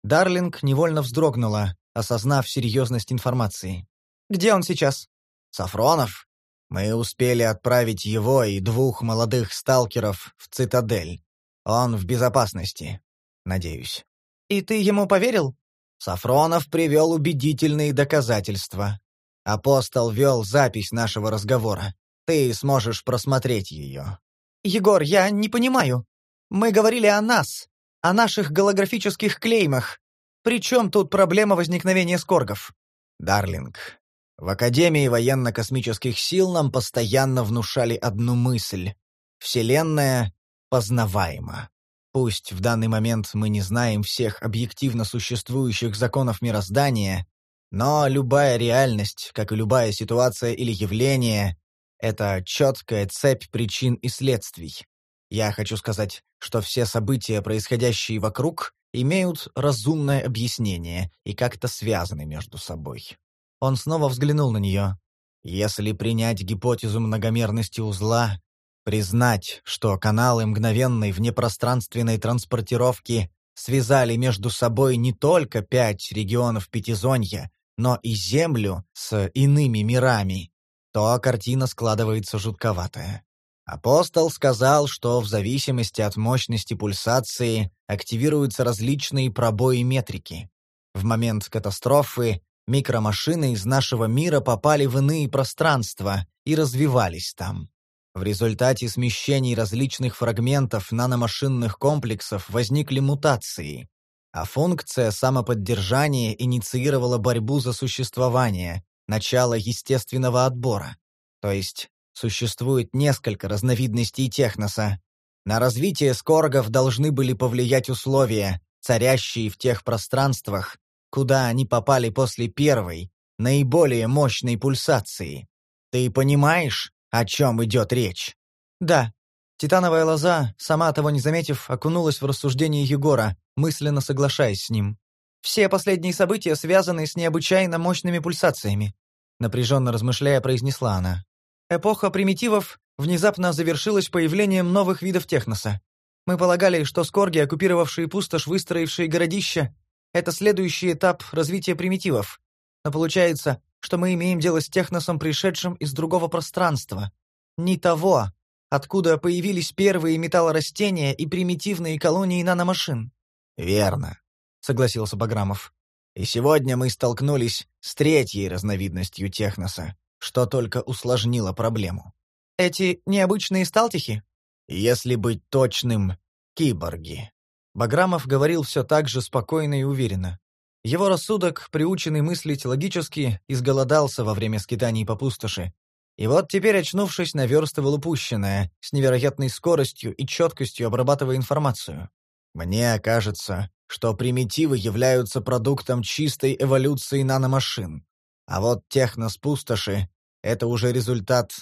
Дарлинг невольно вздрогнула, осознав серьезность информации. «Где он сейчас?» «Сафронов? Мы успели отправить его и двух молодых сталкеров в цитадель. Он в безопасности, надеюсь. И ты ему поверил? Сафронов привел убедительные доказательства. Апостол вел запись нашего разговора. Ты сможешь просмотреть ее. Егор, я не понимаю. Мы говорили о нас, о наших голографических клеймах. При чем тут проблема возникновения скоргов? Дарлинг, в Академии военно-космических сил нам постоянно внушали одну мысль. Вселенная познаваема. Пусть в данный момент мы не знаем всех объективно существующих законов мироздания, но любая реальность, как и любая ситуация или явление, это четкая цепь причин и следствий. Я хочу сказать, что все события, происходящие вокруг, имеют разумное объяснение и как-то связаны между собой. Он снова взглянул на нее. Если принять гипотезу многомерности узла, признать, что каналы мгновенной внепространственной транспортировки связали между собой не только пять регионов Пятизонья, но и Землю с иными мирами, то картина складывается жутковатая. Апостол сказал, что в зависимости от мощности пульсации активируются различные пробои метрики. В момент катастрофы Микромашины из нашего мира попали в иные пространства и развивались там. В результате смещений различных фрагментов наномашинных комплексов возникли мутации, а функция самоподдержания инициировала борьбу за существование, начало естественного отбора. То есть существует несколько разновидностей техноса. На развитие скоргов должны были повлиять условия, царящие в тех пространствах, куда они попали после первой, наиболее мощной пульсации. Ты понимаешь, о чем идет речь? Да. Титановая лоза, сама того не заметив, окунулась в рассуждение Егора, мысленно соглашаясь с ним. Все последние события связаны с необычайно мощными пульсациями, напряженно размышляя, произнесла она. Эпоха примитивов внезапно завершилась появлением новых видов техноса. Мы полагали, что скорги, оккупировавшие пустошь, выстроившие городища, это следующий этап развития примитивов. Но получается, что мы имеем дело с техносом, пришедшим из другого пространства. Не того, откуда появились первые металлорастения и примитивные колонии наномашин. «Верно», — согласился Баграмов. «И сегодня мы столкнулись с третьей разновидностью техноса, что только усложнило проблему». «Эти необычные сталтихи?» «Если быть точным, киборги». Баграмов говорил все так же спокойно и уверенно. Его рассудок, приученный мыслить логически, изголодался во время скитаний по пустоши. И вот теперь, очнувшись, наверстывал упущенное, с невероятной скоростью и четкостью обрабатывая информацию. «Мне кажется, что примитивы являются продуктом чистой эволюции наномашин. А вот техноспустоши — это уже результат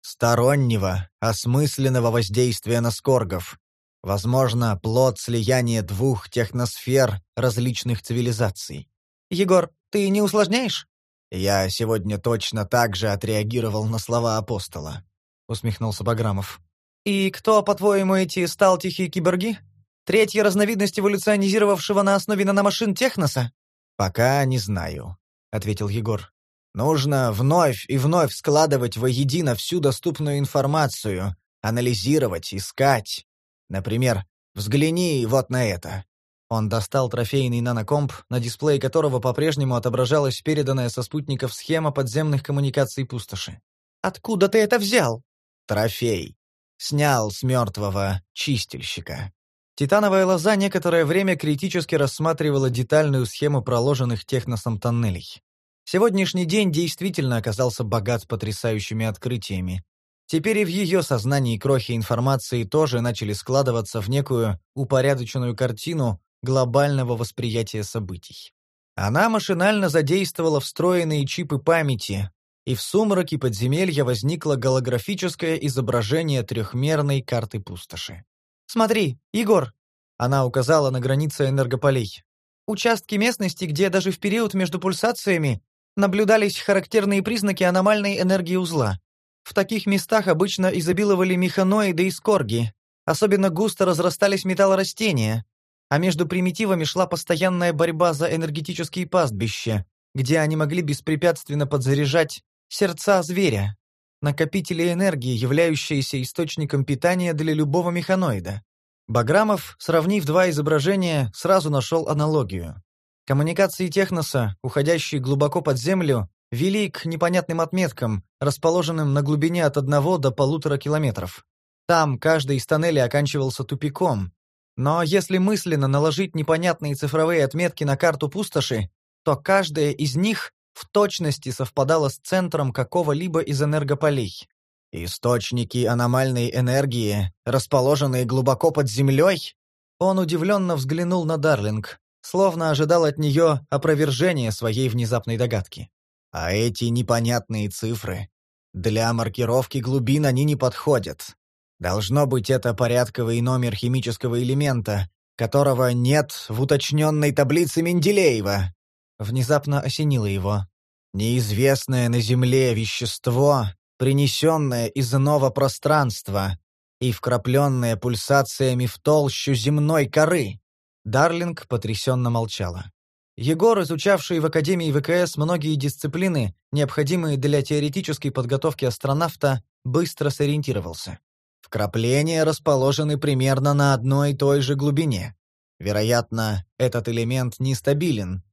стороннего, осмысленного воздействия на скоргов. Возможно, плод слияния двух техносфер различных цивилизаций. «Егор, ты не усложняешь?» «Я сегодня точно так же отреагировал на слова апостола», — усмехнулся Баграмов. «И кто, по-твоему, эти сталтихи киборги? Третья разновидность эволюционизировавшего на основе наномашин Техноса?» «Пока не знаю», — ответил Егор. «Нужно вновь и вновь складывать воедино всю доступную информацию, анализировать, искать. Например, взгляни вот на это». Он достал трофейный нанокомп, на дисплее которого по-прежнему отображалась переданная со спутников схема подземных коммуникаций пустоши. «Откуда ты это взял?» «Трофей. Снял с мертвого чистильщика». Титановая лоза некоторое время критически рассматривала детальную схему проложенных техносом тоннелей. Сегодняшний день действительно оказался богат потрясающими открытиями. Теперь и в ее сознании крохи информации тоже начали складываться в некую упорядоченную картину глобального восприятия событий. Она машинально задействовала встроенные чипы памяти, и в сумраке подземелья возникло голографическое изображение трехмерной карты пустоши. «Смотри, Егор!» Она указала на границы энергополей. «Участки местности, где даже в период между пульсациями наблюдались характерные признаки аномальной энергии узла. В таких местах обычно изобиловали механоиды и скорги, особенно густо разрастались металлорастения, а между примитивами шла постоянная борьба за энергетические пастбища, где они могли беспрепятственно подзаряжать сердца зверя, накопители энергии, являющиеся источником питания для любого механоида. Баграмов, сравнив два изображения, сразу нашел аналогию. Коммуникации техноса, уходящие глубоко под землю, вели к непонятным отметкам, расположенным на глубине от одного до полутора километров. Там каждый из тоннелей оканчивался тупиком. Но если мысленно наложить непонятные цифровые отметки на карту пустоши, то каждая из них в точности совпадала с центром какого-либо из энергополей. «Источники аномальной энергии, расположенные глубоко под землей?» Он удивленно взглянул на Дарлинг, словно ожидал от нее опровержения своей внезапной догадки. А эти непонятные цифры? Для маркировки глубин они не подходят. Должно быть, это порядковый номер химического элемента, которого нет в уточненной таблице Менделеева. Внезапно осенило его. Неизвестное на Земле вещество, принесенное из иного пространства и вкрапленное пульсациями в толщу земной коры. Дарлинг потрясенно молчала. Егор, изучавший в Академии ВКС многие дисциплины, необходимые для теоретической подготовки астронавта, быстро сориентировался. Вкрапления расположены примерно на одной и той же глубине. Вероятно, этот элемент нестабилен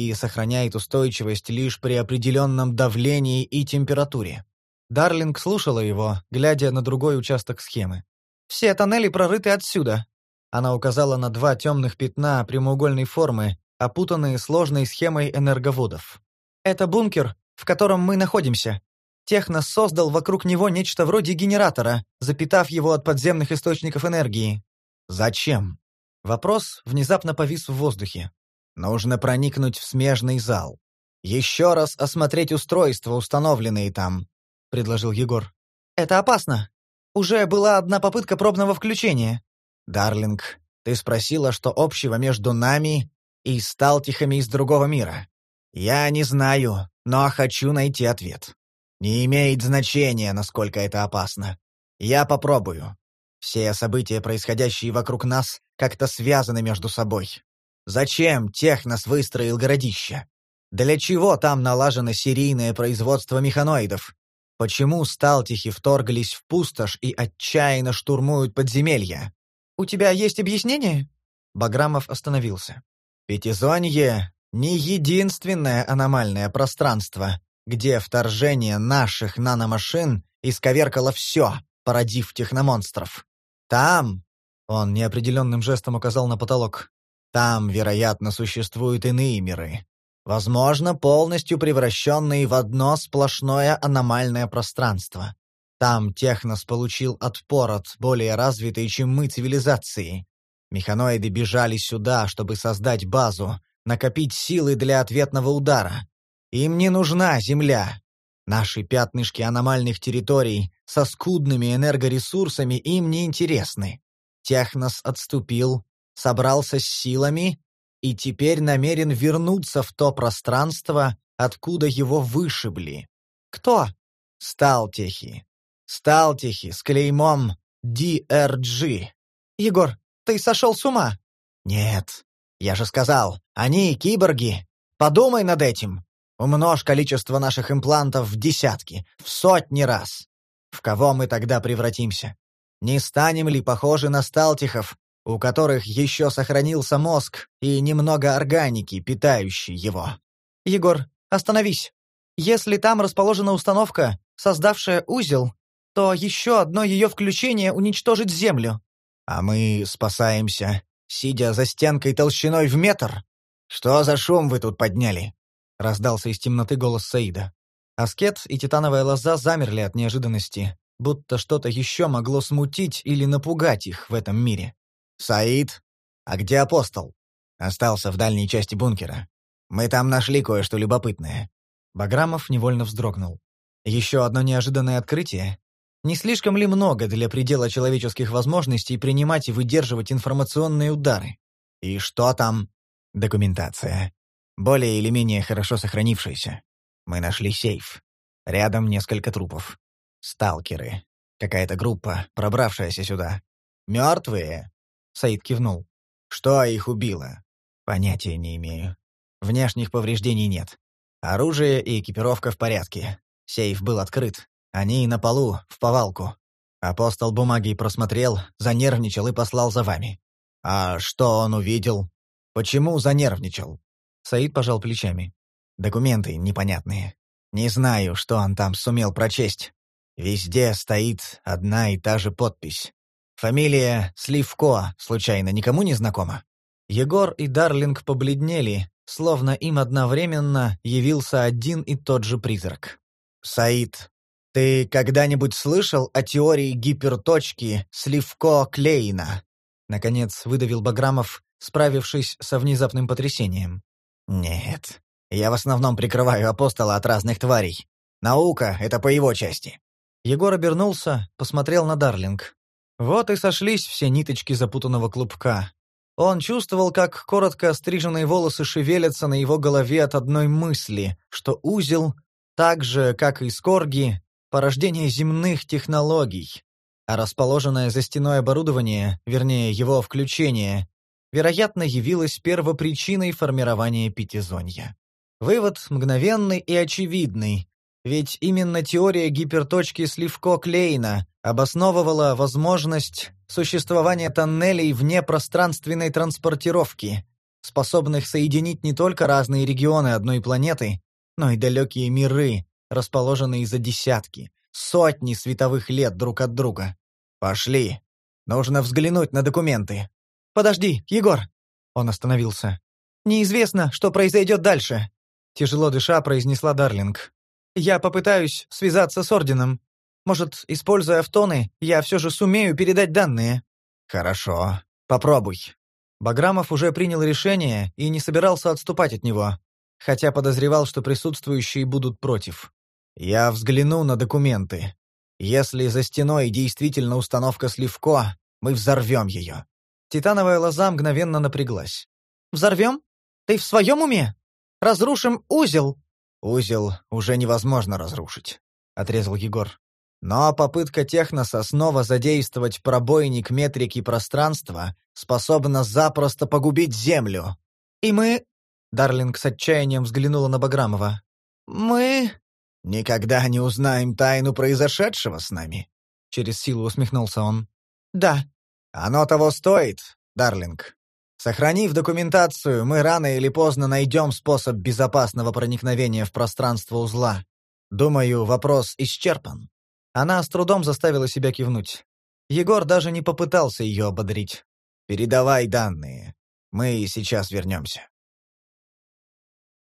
и сохраняет устойчивость лишь при определенном давлении и температуре. Дарлинг слушала его, глядя на другой участок схемы. «Все тоннели прорыты отсюда». Она указала на два темных пятна прямоугольной формы, опутанные сложной схемой энерговодов. «Это бункер, в котором мы находимся. Технос создал вокруг него нечто вроде генератора, запитав его от подземных источников энергии. Зачем? Вопрос внезапно повис в воздухе. Нужно проникнуть в смежный зал. Еще раз осмотреть устройства, установленные там, предложил Егор. Это опасно. Уже была одна попытка пробного включения. Дарлинг, ты спросила, что общего между нами и сталтихами из другого мира. Я не знаю, но хочу найти ответ. Не имеет значения, насколько это опасно. Я попробую. Все события, происходящие вокруг нас, как-то связаны между собой. Зачем Технос выстроил городище? Для чего там налажено серийное производство механоидов? Почему сталтихи вторглись в пустошь и отчаянно штурмуют подземелья? «У тебя есть объяснение?» Баграмов остановился. «Пятизонье — не единственное аномальное пространство, где вторжение наших наномашин исковеркало все, породив техномонстров. Там, он неопределенным жестом указал на потолок, там, вероятно, существуют иные миры. Возможно, полностью превращенные в одно сплошное аномальное пространство. Там Технос получил отпор от более развитой, чем мы, цивилизации. Механоиды бежали сюда, чтобы создать базу, накопить силы для ответного удара. Им не нужна Земля. Наши пятнышки аномальных территорий со скудными энергоресурсами им не интересны. Технос отступил, собрался с силами и теперь намерен вернуться в то пространство, откуда его вышибли. Кто? Сталтехи. Сталтехи с клеймом DRG. Егор, ты сошел с ума? Нет. Я же сказал, они киборги. Подумай над этим. Умножь количество наших имплантов в десятки, в сотни раз. В кого мы тогда превратимся? Не станем ли похожи на сталтихов, у которых еще сохранился мозг и немного органики, питающей его? Егор, остановись. Если там расположена установка, создавшая узел, то еще одно ее включение уничтожит Землю. А мы спасаемся, сидя за стенкой толщиной в метр. Что за шум вы тут подняли? Раздался из темноты голос Саида. Аскет и титановая лоза замерли от неожиданности, будто что-то еще могло смутить или напугать их в этом мире. «Саид? А где апостол?» «Остался в дальней части бункера. Мы там нашли кое-что любопытное». Баграмов невольно вздрогнул. Еще одно неожиданное открытие. Не слишком ли много для предела человеческих возможностей принимать и выдерживать информационные удары? И что там? Документация. Более или менее хорошо сохранившаяся. Мы нашли сейф. Рядом несколько трупов. Сталкеры. Какая-то группа, пробравшаяся сюда. Мертвые? Саид кивнул. Что их убило? Понятия не имею. Внешних повреждений нет. Оружие и экипировка в порядке. Сейф был открыт. Они на полу, в повалку. Апостол бумаги просмотрел, занервничал и послал за вами. А что он увидел? Почему занервничал? Саид пожал плечами. Документы непонятные. Не знаю, что он там сумел прочесть. Везде стоит одна и та же подпись. Фамилия Сливко, случайно, никому не знакома? Егор и Дарлинг побледнели, словно им одновременно явился один и тот же призрак. «Саид, ты когда-нибудь слышал о теории гиперточки Сливко-Клейна?» Наконец выдавил Баграмов, справившись со внезапным потрясением. «Нет. Я в основном прикрываю апостола от разных тварей. Наука — это по его части». Егор обернулся, посмотрел на Дарлинг. Вот и сошлись все ниточки запутанного клубка. Он чувствовал, как коротко стриженные волосы шевелятся на его голове от одной мысли, что узел, так же, как и скорги, порождение земных технологий, а расположенное за стеной оборудование, вернее, его включение, вероятно, явилась первопричиной формирования пятизонья. Вывод мгновенный и очевидный, ведь именно теория гиперточки Сливко-Клейна обосновывала возможность существования тоннелей вне пространственной транспортировки, способных соединить не только разные регионы одной планеты, но и далекие миры, расположенные за десятки, сотни световых лет друг от друга. «Пошли. Нужно взглянуть на документы», «Подожди, Егор!» Он остановился. «Неизвестно, что произойдет дальше», — тяжело дыша произнесла Дарлинг. «Я попытаюсь связаться с Орденом. Может, используя автоны, я все же сумею передать данные». «Хорошо. Попробуй». Баграмов уже принял решение и не собирался отступать от него, хотя подозревал, что присутствующие будут против. «Я взгляну на документы. Если за стеной действительно установка Сливко, мы взорвем ее. Титановая лоза мгновенно напряглась. «Взорвем? Ты в своем уме? Разрушим узел!» «Узел уже невозможно разрушить», — отрезал Егор. «Но попытка Техноса снова задействовать пробойник метрики пространства способна запросто погубить Землю». «И мы...» — Дарлинг с отчаянием взглянула на Баграмова. «Мы...» «Никогда не узнаем тайну произошедшего с нами», — через силу усмехнулся он. «Да», оно того стоит, Дарлинг. Сохранив документацию, мы рано или поздно найдем способ безопасного проникновения в пространство узла. Думаю, вопрос исчерпан. Она с трудом заставила себя кивнуть. Егор даже не попытался ее ободрить. «Передавай данные. Мы сейчас вернемся».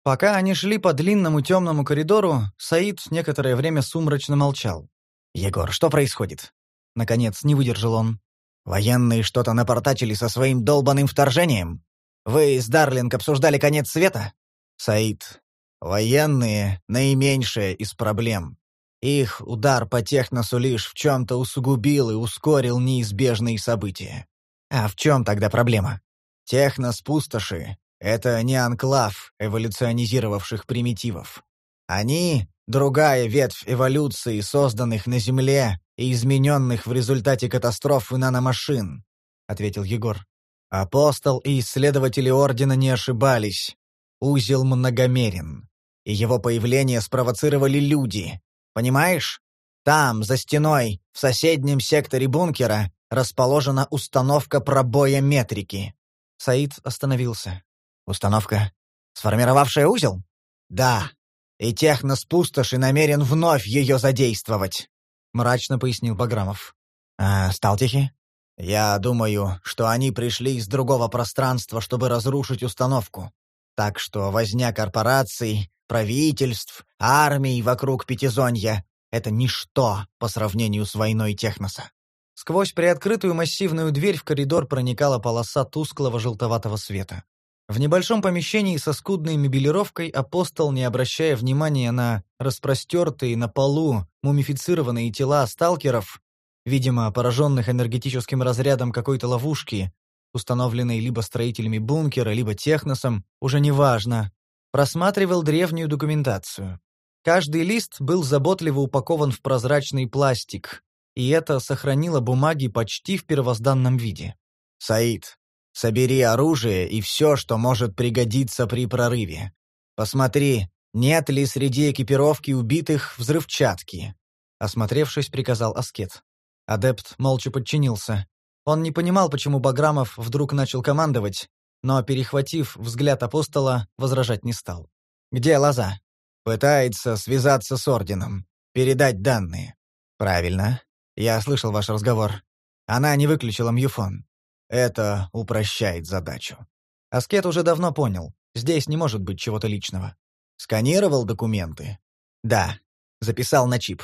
Пока они шли по длинному темному коридору, Саид некоторое время сумрачно молчал. «Егор, что происходит?» Наконец, не выдержал он. Военные что-то напортачили со своим долбанным вторжением? Вы с Дарлинг обсуждали конец света? Саид, военные — наименьшая из проблем. Их удар по техносу лишь в чем-то усугубил и ускорил неизбежные события. А в чем тогда проблема? Технос пустоши — это не анклав эволюционизировавших примитивов. Они — другая ветвь эволюции, созданных на Земле и измененных в результате катастрофы наномашин, — ответил Егор. Апостол и исследователи Ордена не ошибались. Узел многомерен. И его появление спровоцировали люди, Понимаешь? Там, за стеной, в соседнем секторе бункера, расположена установка пробоя метрики». Саид остановился. «Установка, сформировавшая узел?» «Да. И технос пустоши намерен вновь ее задействовать», — мрачно пояснил Баграмов. «А Сталтихи?» «Я думаю, что они пришли из другого пространства, чтобы разрушить установку. Так что возня корпораций, правительств, армий вокруг Пятизонья — это ничто по сравнению с войной Техноса. Сквозь приоткрытую массивную дверь в коридор проникала полоса тусклого желтоватого света. В небольшом помещении со скудной мебелировкой апостол, не обращая внимания на распростертые на полу мумифицированные тела сталкеров, видимо, пораженных энергетическим разрядом какой-то ловушки, установленной либо строителями бункера, либо техносом, уже неважно, просматривал древнюю документацию. Каждый лист был заботливо упакован в прозрачный пластик, и это сохранило бумаги почти в первозданном виде. «Саид, собери оружие и все, что может пригодиться при прорыве. Посмотри, нет ли среди экипировки убитых взрывчатки?» Осмотревшись, приказал Аскет. Адепт молча подчинился. Он не понимал, почему Баграмов вдруг начал командовать, но, перехватив взгляд апостола, возражать не стал. «Где Лоза?» «Пытается связаться с Орденом. Передать данные». «Правильно. Я слышал ваш разговор. Она не выключила мьюфон. Это упрощает задачу». Аскет уже давно понял. Здесь не может быть чего-то личного. Сканировал документы? Да. Записал на чип.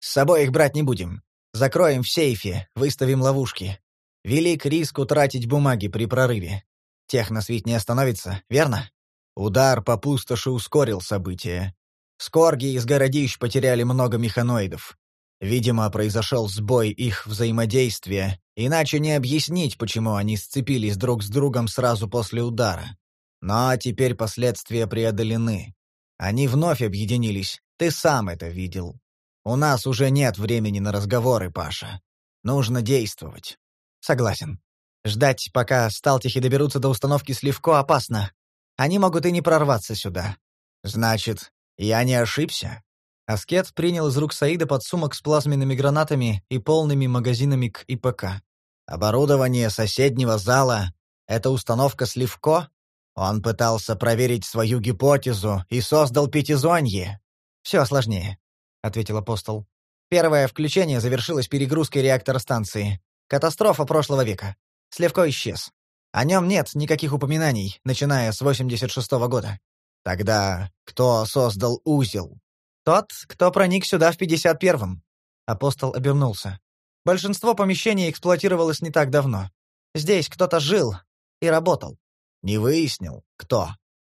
С собой их брать не будем. Закроем в сейфе, выставим ловушки. Велик риск утратить бумаги при прорыве. Технос ведь не остановится, верно? Удар по пустоши ускорил события. Скорги из городищ потеряли много механоидов. Видимо, произошел сбой их взаимодействия, иначе не объяснить, почему они сцепились друг с другом сразу после удара. Но теперь последствия преодолены. Они вновь объединились, ты сам это видел. У нас уже нет времени на разговоры, Паша. Нужно действовать. Согласен. Ждать, пока сталтихи доберутся до установки Сливко, опасно. Они могут и не прорваться сюда. Значит, я не ошибся? Аскет принял из рук Саида подсумок с плазменными гранатами и полными магазинами к ИПК. Оборудование соседнего зала — это установка Сливко? Он пытался проверить свою гипотезу и создал пятизонье. «Все сложнее», — ответил апостол. «Первое включение завершилось перегрузкой реактора станции. Катастрофа прошлого века. Слевко исчез. О нем нет никаких упоминаний, начиная с 86-го года. Тогда кто создал узел? Тот, кто проник сюда в 51-м. Апостол обернулся. Большинство помещений эксплуатировалось не так давно. Здесь кто-то жил и работал. Не выяснил, кто.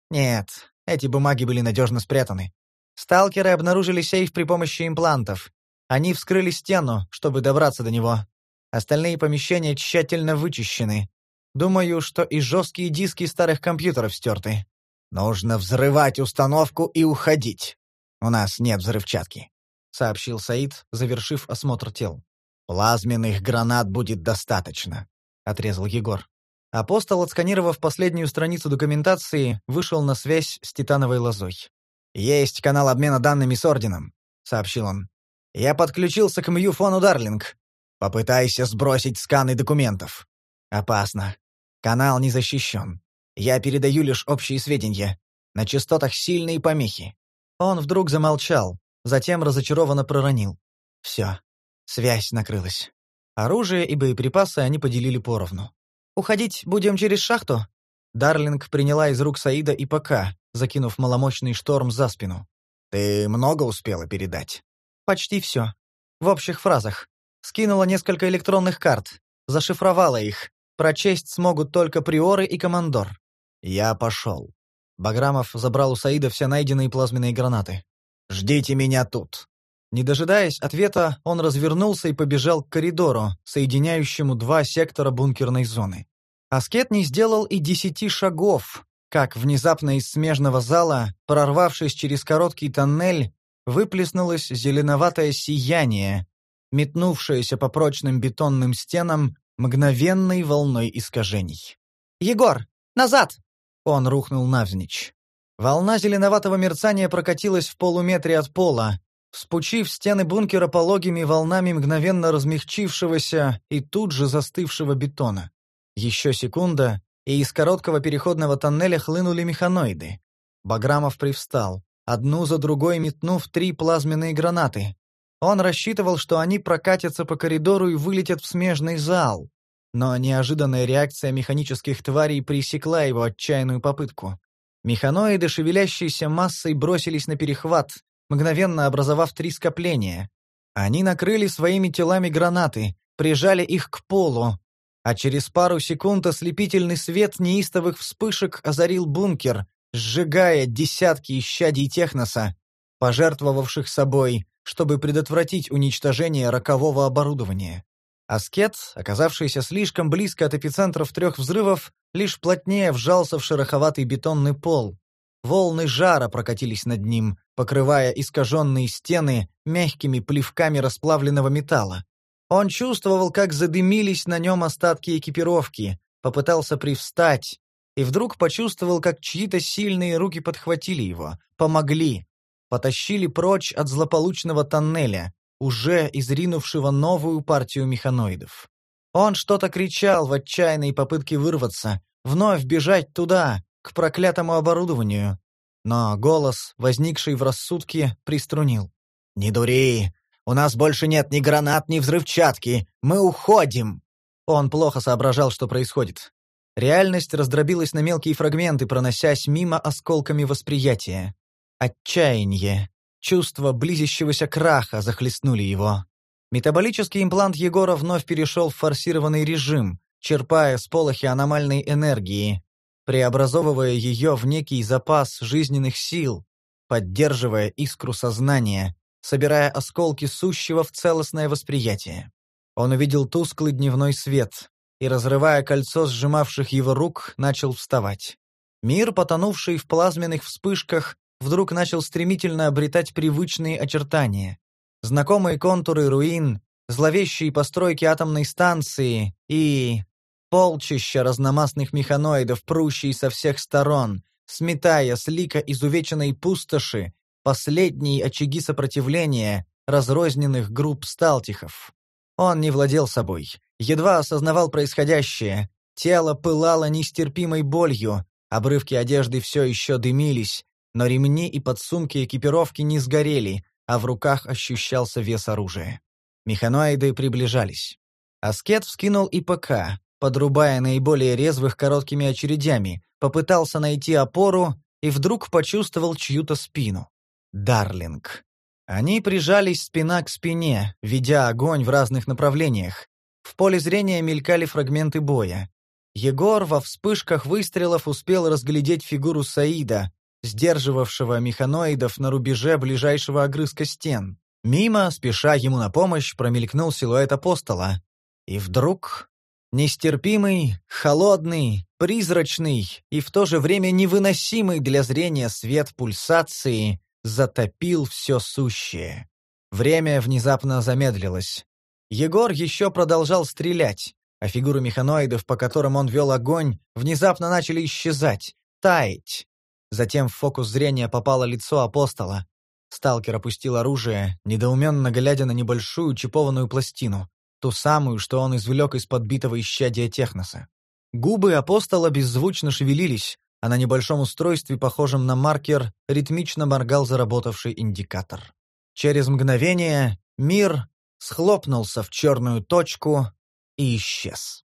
Нет, эти бумаги были надежно спрятаны. Сталкеры обнаружили сейф при помощи имплантов. Они вскрыли стену, чтобы добраться до него, Остальные помещения тщательно вычищены. Думаю, что и жесткие диски старых компьютеров стерты. Нужно взрывать установку и уходить. У нас нет взрывчатки», — сообщил Саид, завершив осмотр тел. «Плазменных гранат будет достаточно», — отрезал Егор. Апостол, отсканировав последнюю страницу документации, вышел на связь с титановой лозой. «Есть канал обмена данными с Орденом», — сообщил он. «Я подключился к Мьюфону Дарлинг. Попытайся сбросить сканы документов. Опасно. Канал не защищен. Я передаю лишь общие сведения. На частотах сильные помехи. Он вдруг замолчал, затем разочарованно проронил. Все. Связь накрылась. Оружие и боеприпасы они поделили поровну. «Уходить будем через шахту?» Дарлинг приняла из рук Саида и ПК, закинув маломощный шторм за спину. «Ты много успела передать?» «Почти все. В общих фразах. Скинула несколько электронных карт. зашифровала их. Прочесть смогут только приоры и командор. Я пошел. Баграмов забрал у Саида все найденные плазменные гранаты. «Ждите меня тут». Не дожидаясь ответа, он развернулся и побежал к коридору, соединяющему два сектора бункерной зоны. Аскет не сделал и десяти шагов, как внезапно из смежного зала, прорвавшись через короткий тоннель, выплеснулось зеленоватое сияние, метнувшееся по прочным бетонным стенам мгновенной волной искажений. «Егор, назад!» Он рухнул навзничь. Волна зеленоватого мерцания прокатилась в полуметре от пола, вспучив стены бункера пологими волнами мгновенно размягчившегося и тут же застывшего бетона. Еще секунда, и из короткого переходного тоннеля хлынули механоиды. Баграмов привстал, одну за другой метнув три плазменные гранаты. Он рассчитывал, что они прокатятся по коридору и вылетят в смежный зал. Но неожиданная реакция механических тварей пресекла его отчаянную попытку. Механоиды, шевелящиеся массой, бросились на перехват, мгновенно образовав три скопления. Они накрыли своими телами гранаты, прижали их к полу, а через пару секунд ослепительный свет неистовых вспышек озарил бункер, сжигая десятки исчадий техноса, пожертвовавших собой, чтобы предотвратить уничтожение рокового оборудования. Аскет, оказавшийся слишком близко от эпицентров трех взрывов, лишь плотнее вжался в шероховатый бетонный пол. Волны жара прокатились над ним, покрывая искаженные стены мягкими плевками расплавленного металла. Он чувствовал, как задымились на нем остатки экипировки, попытался привстать, и вдруг почувствовал, как чьи-то сильные руки подхватили его, помогли, потащили прочь от злополучного тоннеля, уже изринувшего новую партию механоидов. Он что-то кричал в отчаянной попытке вырваться, вновь бежать туда, к проклятому оборудованию. Но голос, возникший в рассудке, приструнил. «Не дури! У нас больше нет ни гранат, ни взрывчатки. Мы уходим!» Он плохо соображал, что происходит. Реальность раздробилась на мелкие фрагменты, проносясь мимо осколками восприятия. Отчаяние, чувство близящегося краха захлестнули его. Метаболический имплант Егора вновь перешел в форсированный режим, черпая с полохи аномальной энергии, преобразовывая ее в некий запас жизненных сил, поддерживая искру сознания, собирая осколки сущего в целостное восприятие. Он увидел тусклый дневной свет и, разрывая кольцо сжимавших его рук, начал вставать. Мир, потонувший в плазменных вспышках, вдруг начал стремительно обретать привычные очертания. Знакомые контуры руин, зловещие постройки атомной станции и... полчища разномастных механоидов, прущие со всех сторон, сметая с лика изувеченной пустоши, последние очаги сопротивления разрозненных групп сталтихов. Он не владел собой, едва осознавал происходящее, тело пылало нестерпимой болью, обрывки одежды все еще дымились, но ремни и подсумки экипировки не сгорели, а в руках ощущался вес оружия. Механоиды приближались. Аскет вскинул ИПК, подрубая наиболее резвых короткими очередями, попытался найти опору и вдруг почувствовал чью-то спину. Дарлинг. Они прижались спина к спине, ведя огонь в разных направлениях. В поле зрения мелькали фрагменты боя. Егор во вспышках выстрелов успел разглядеть фигуру Саида, сдерживавшего механоидов на рубеже ближайшего огрызка стен. Мимо, спеша ему на помощь, промелькнул силуэт апостола. И вдруг нестерпимый, холодный, призрачный и в то же время невыносимый для зрения свет пульсации затопил все сущее. Время внезапно замедлилось. Егор еще продолжал стрелять, а фигуры механоидов, по которым он вел огонь, внезапно начали исчезать, таять. Затем в фокус зрения попало лицо апостола. Сталкер опустил оружие, недоуменно глядя на небольшую чипованную пластину, ту самую, что он извлек из подбитого исчадия техноса. Губы апостола беззвучно шевелились, а на небольшом устройстве, похожем на маркер, ритмично моргал заработавший индикатор. Через мгновение мир схлопнулся в черную точку и исчез.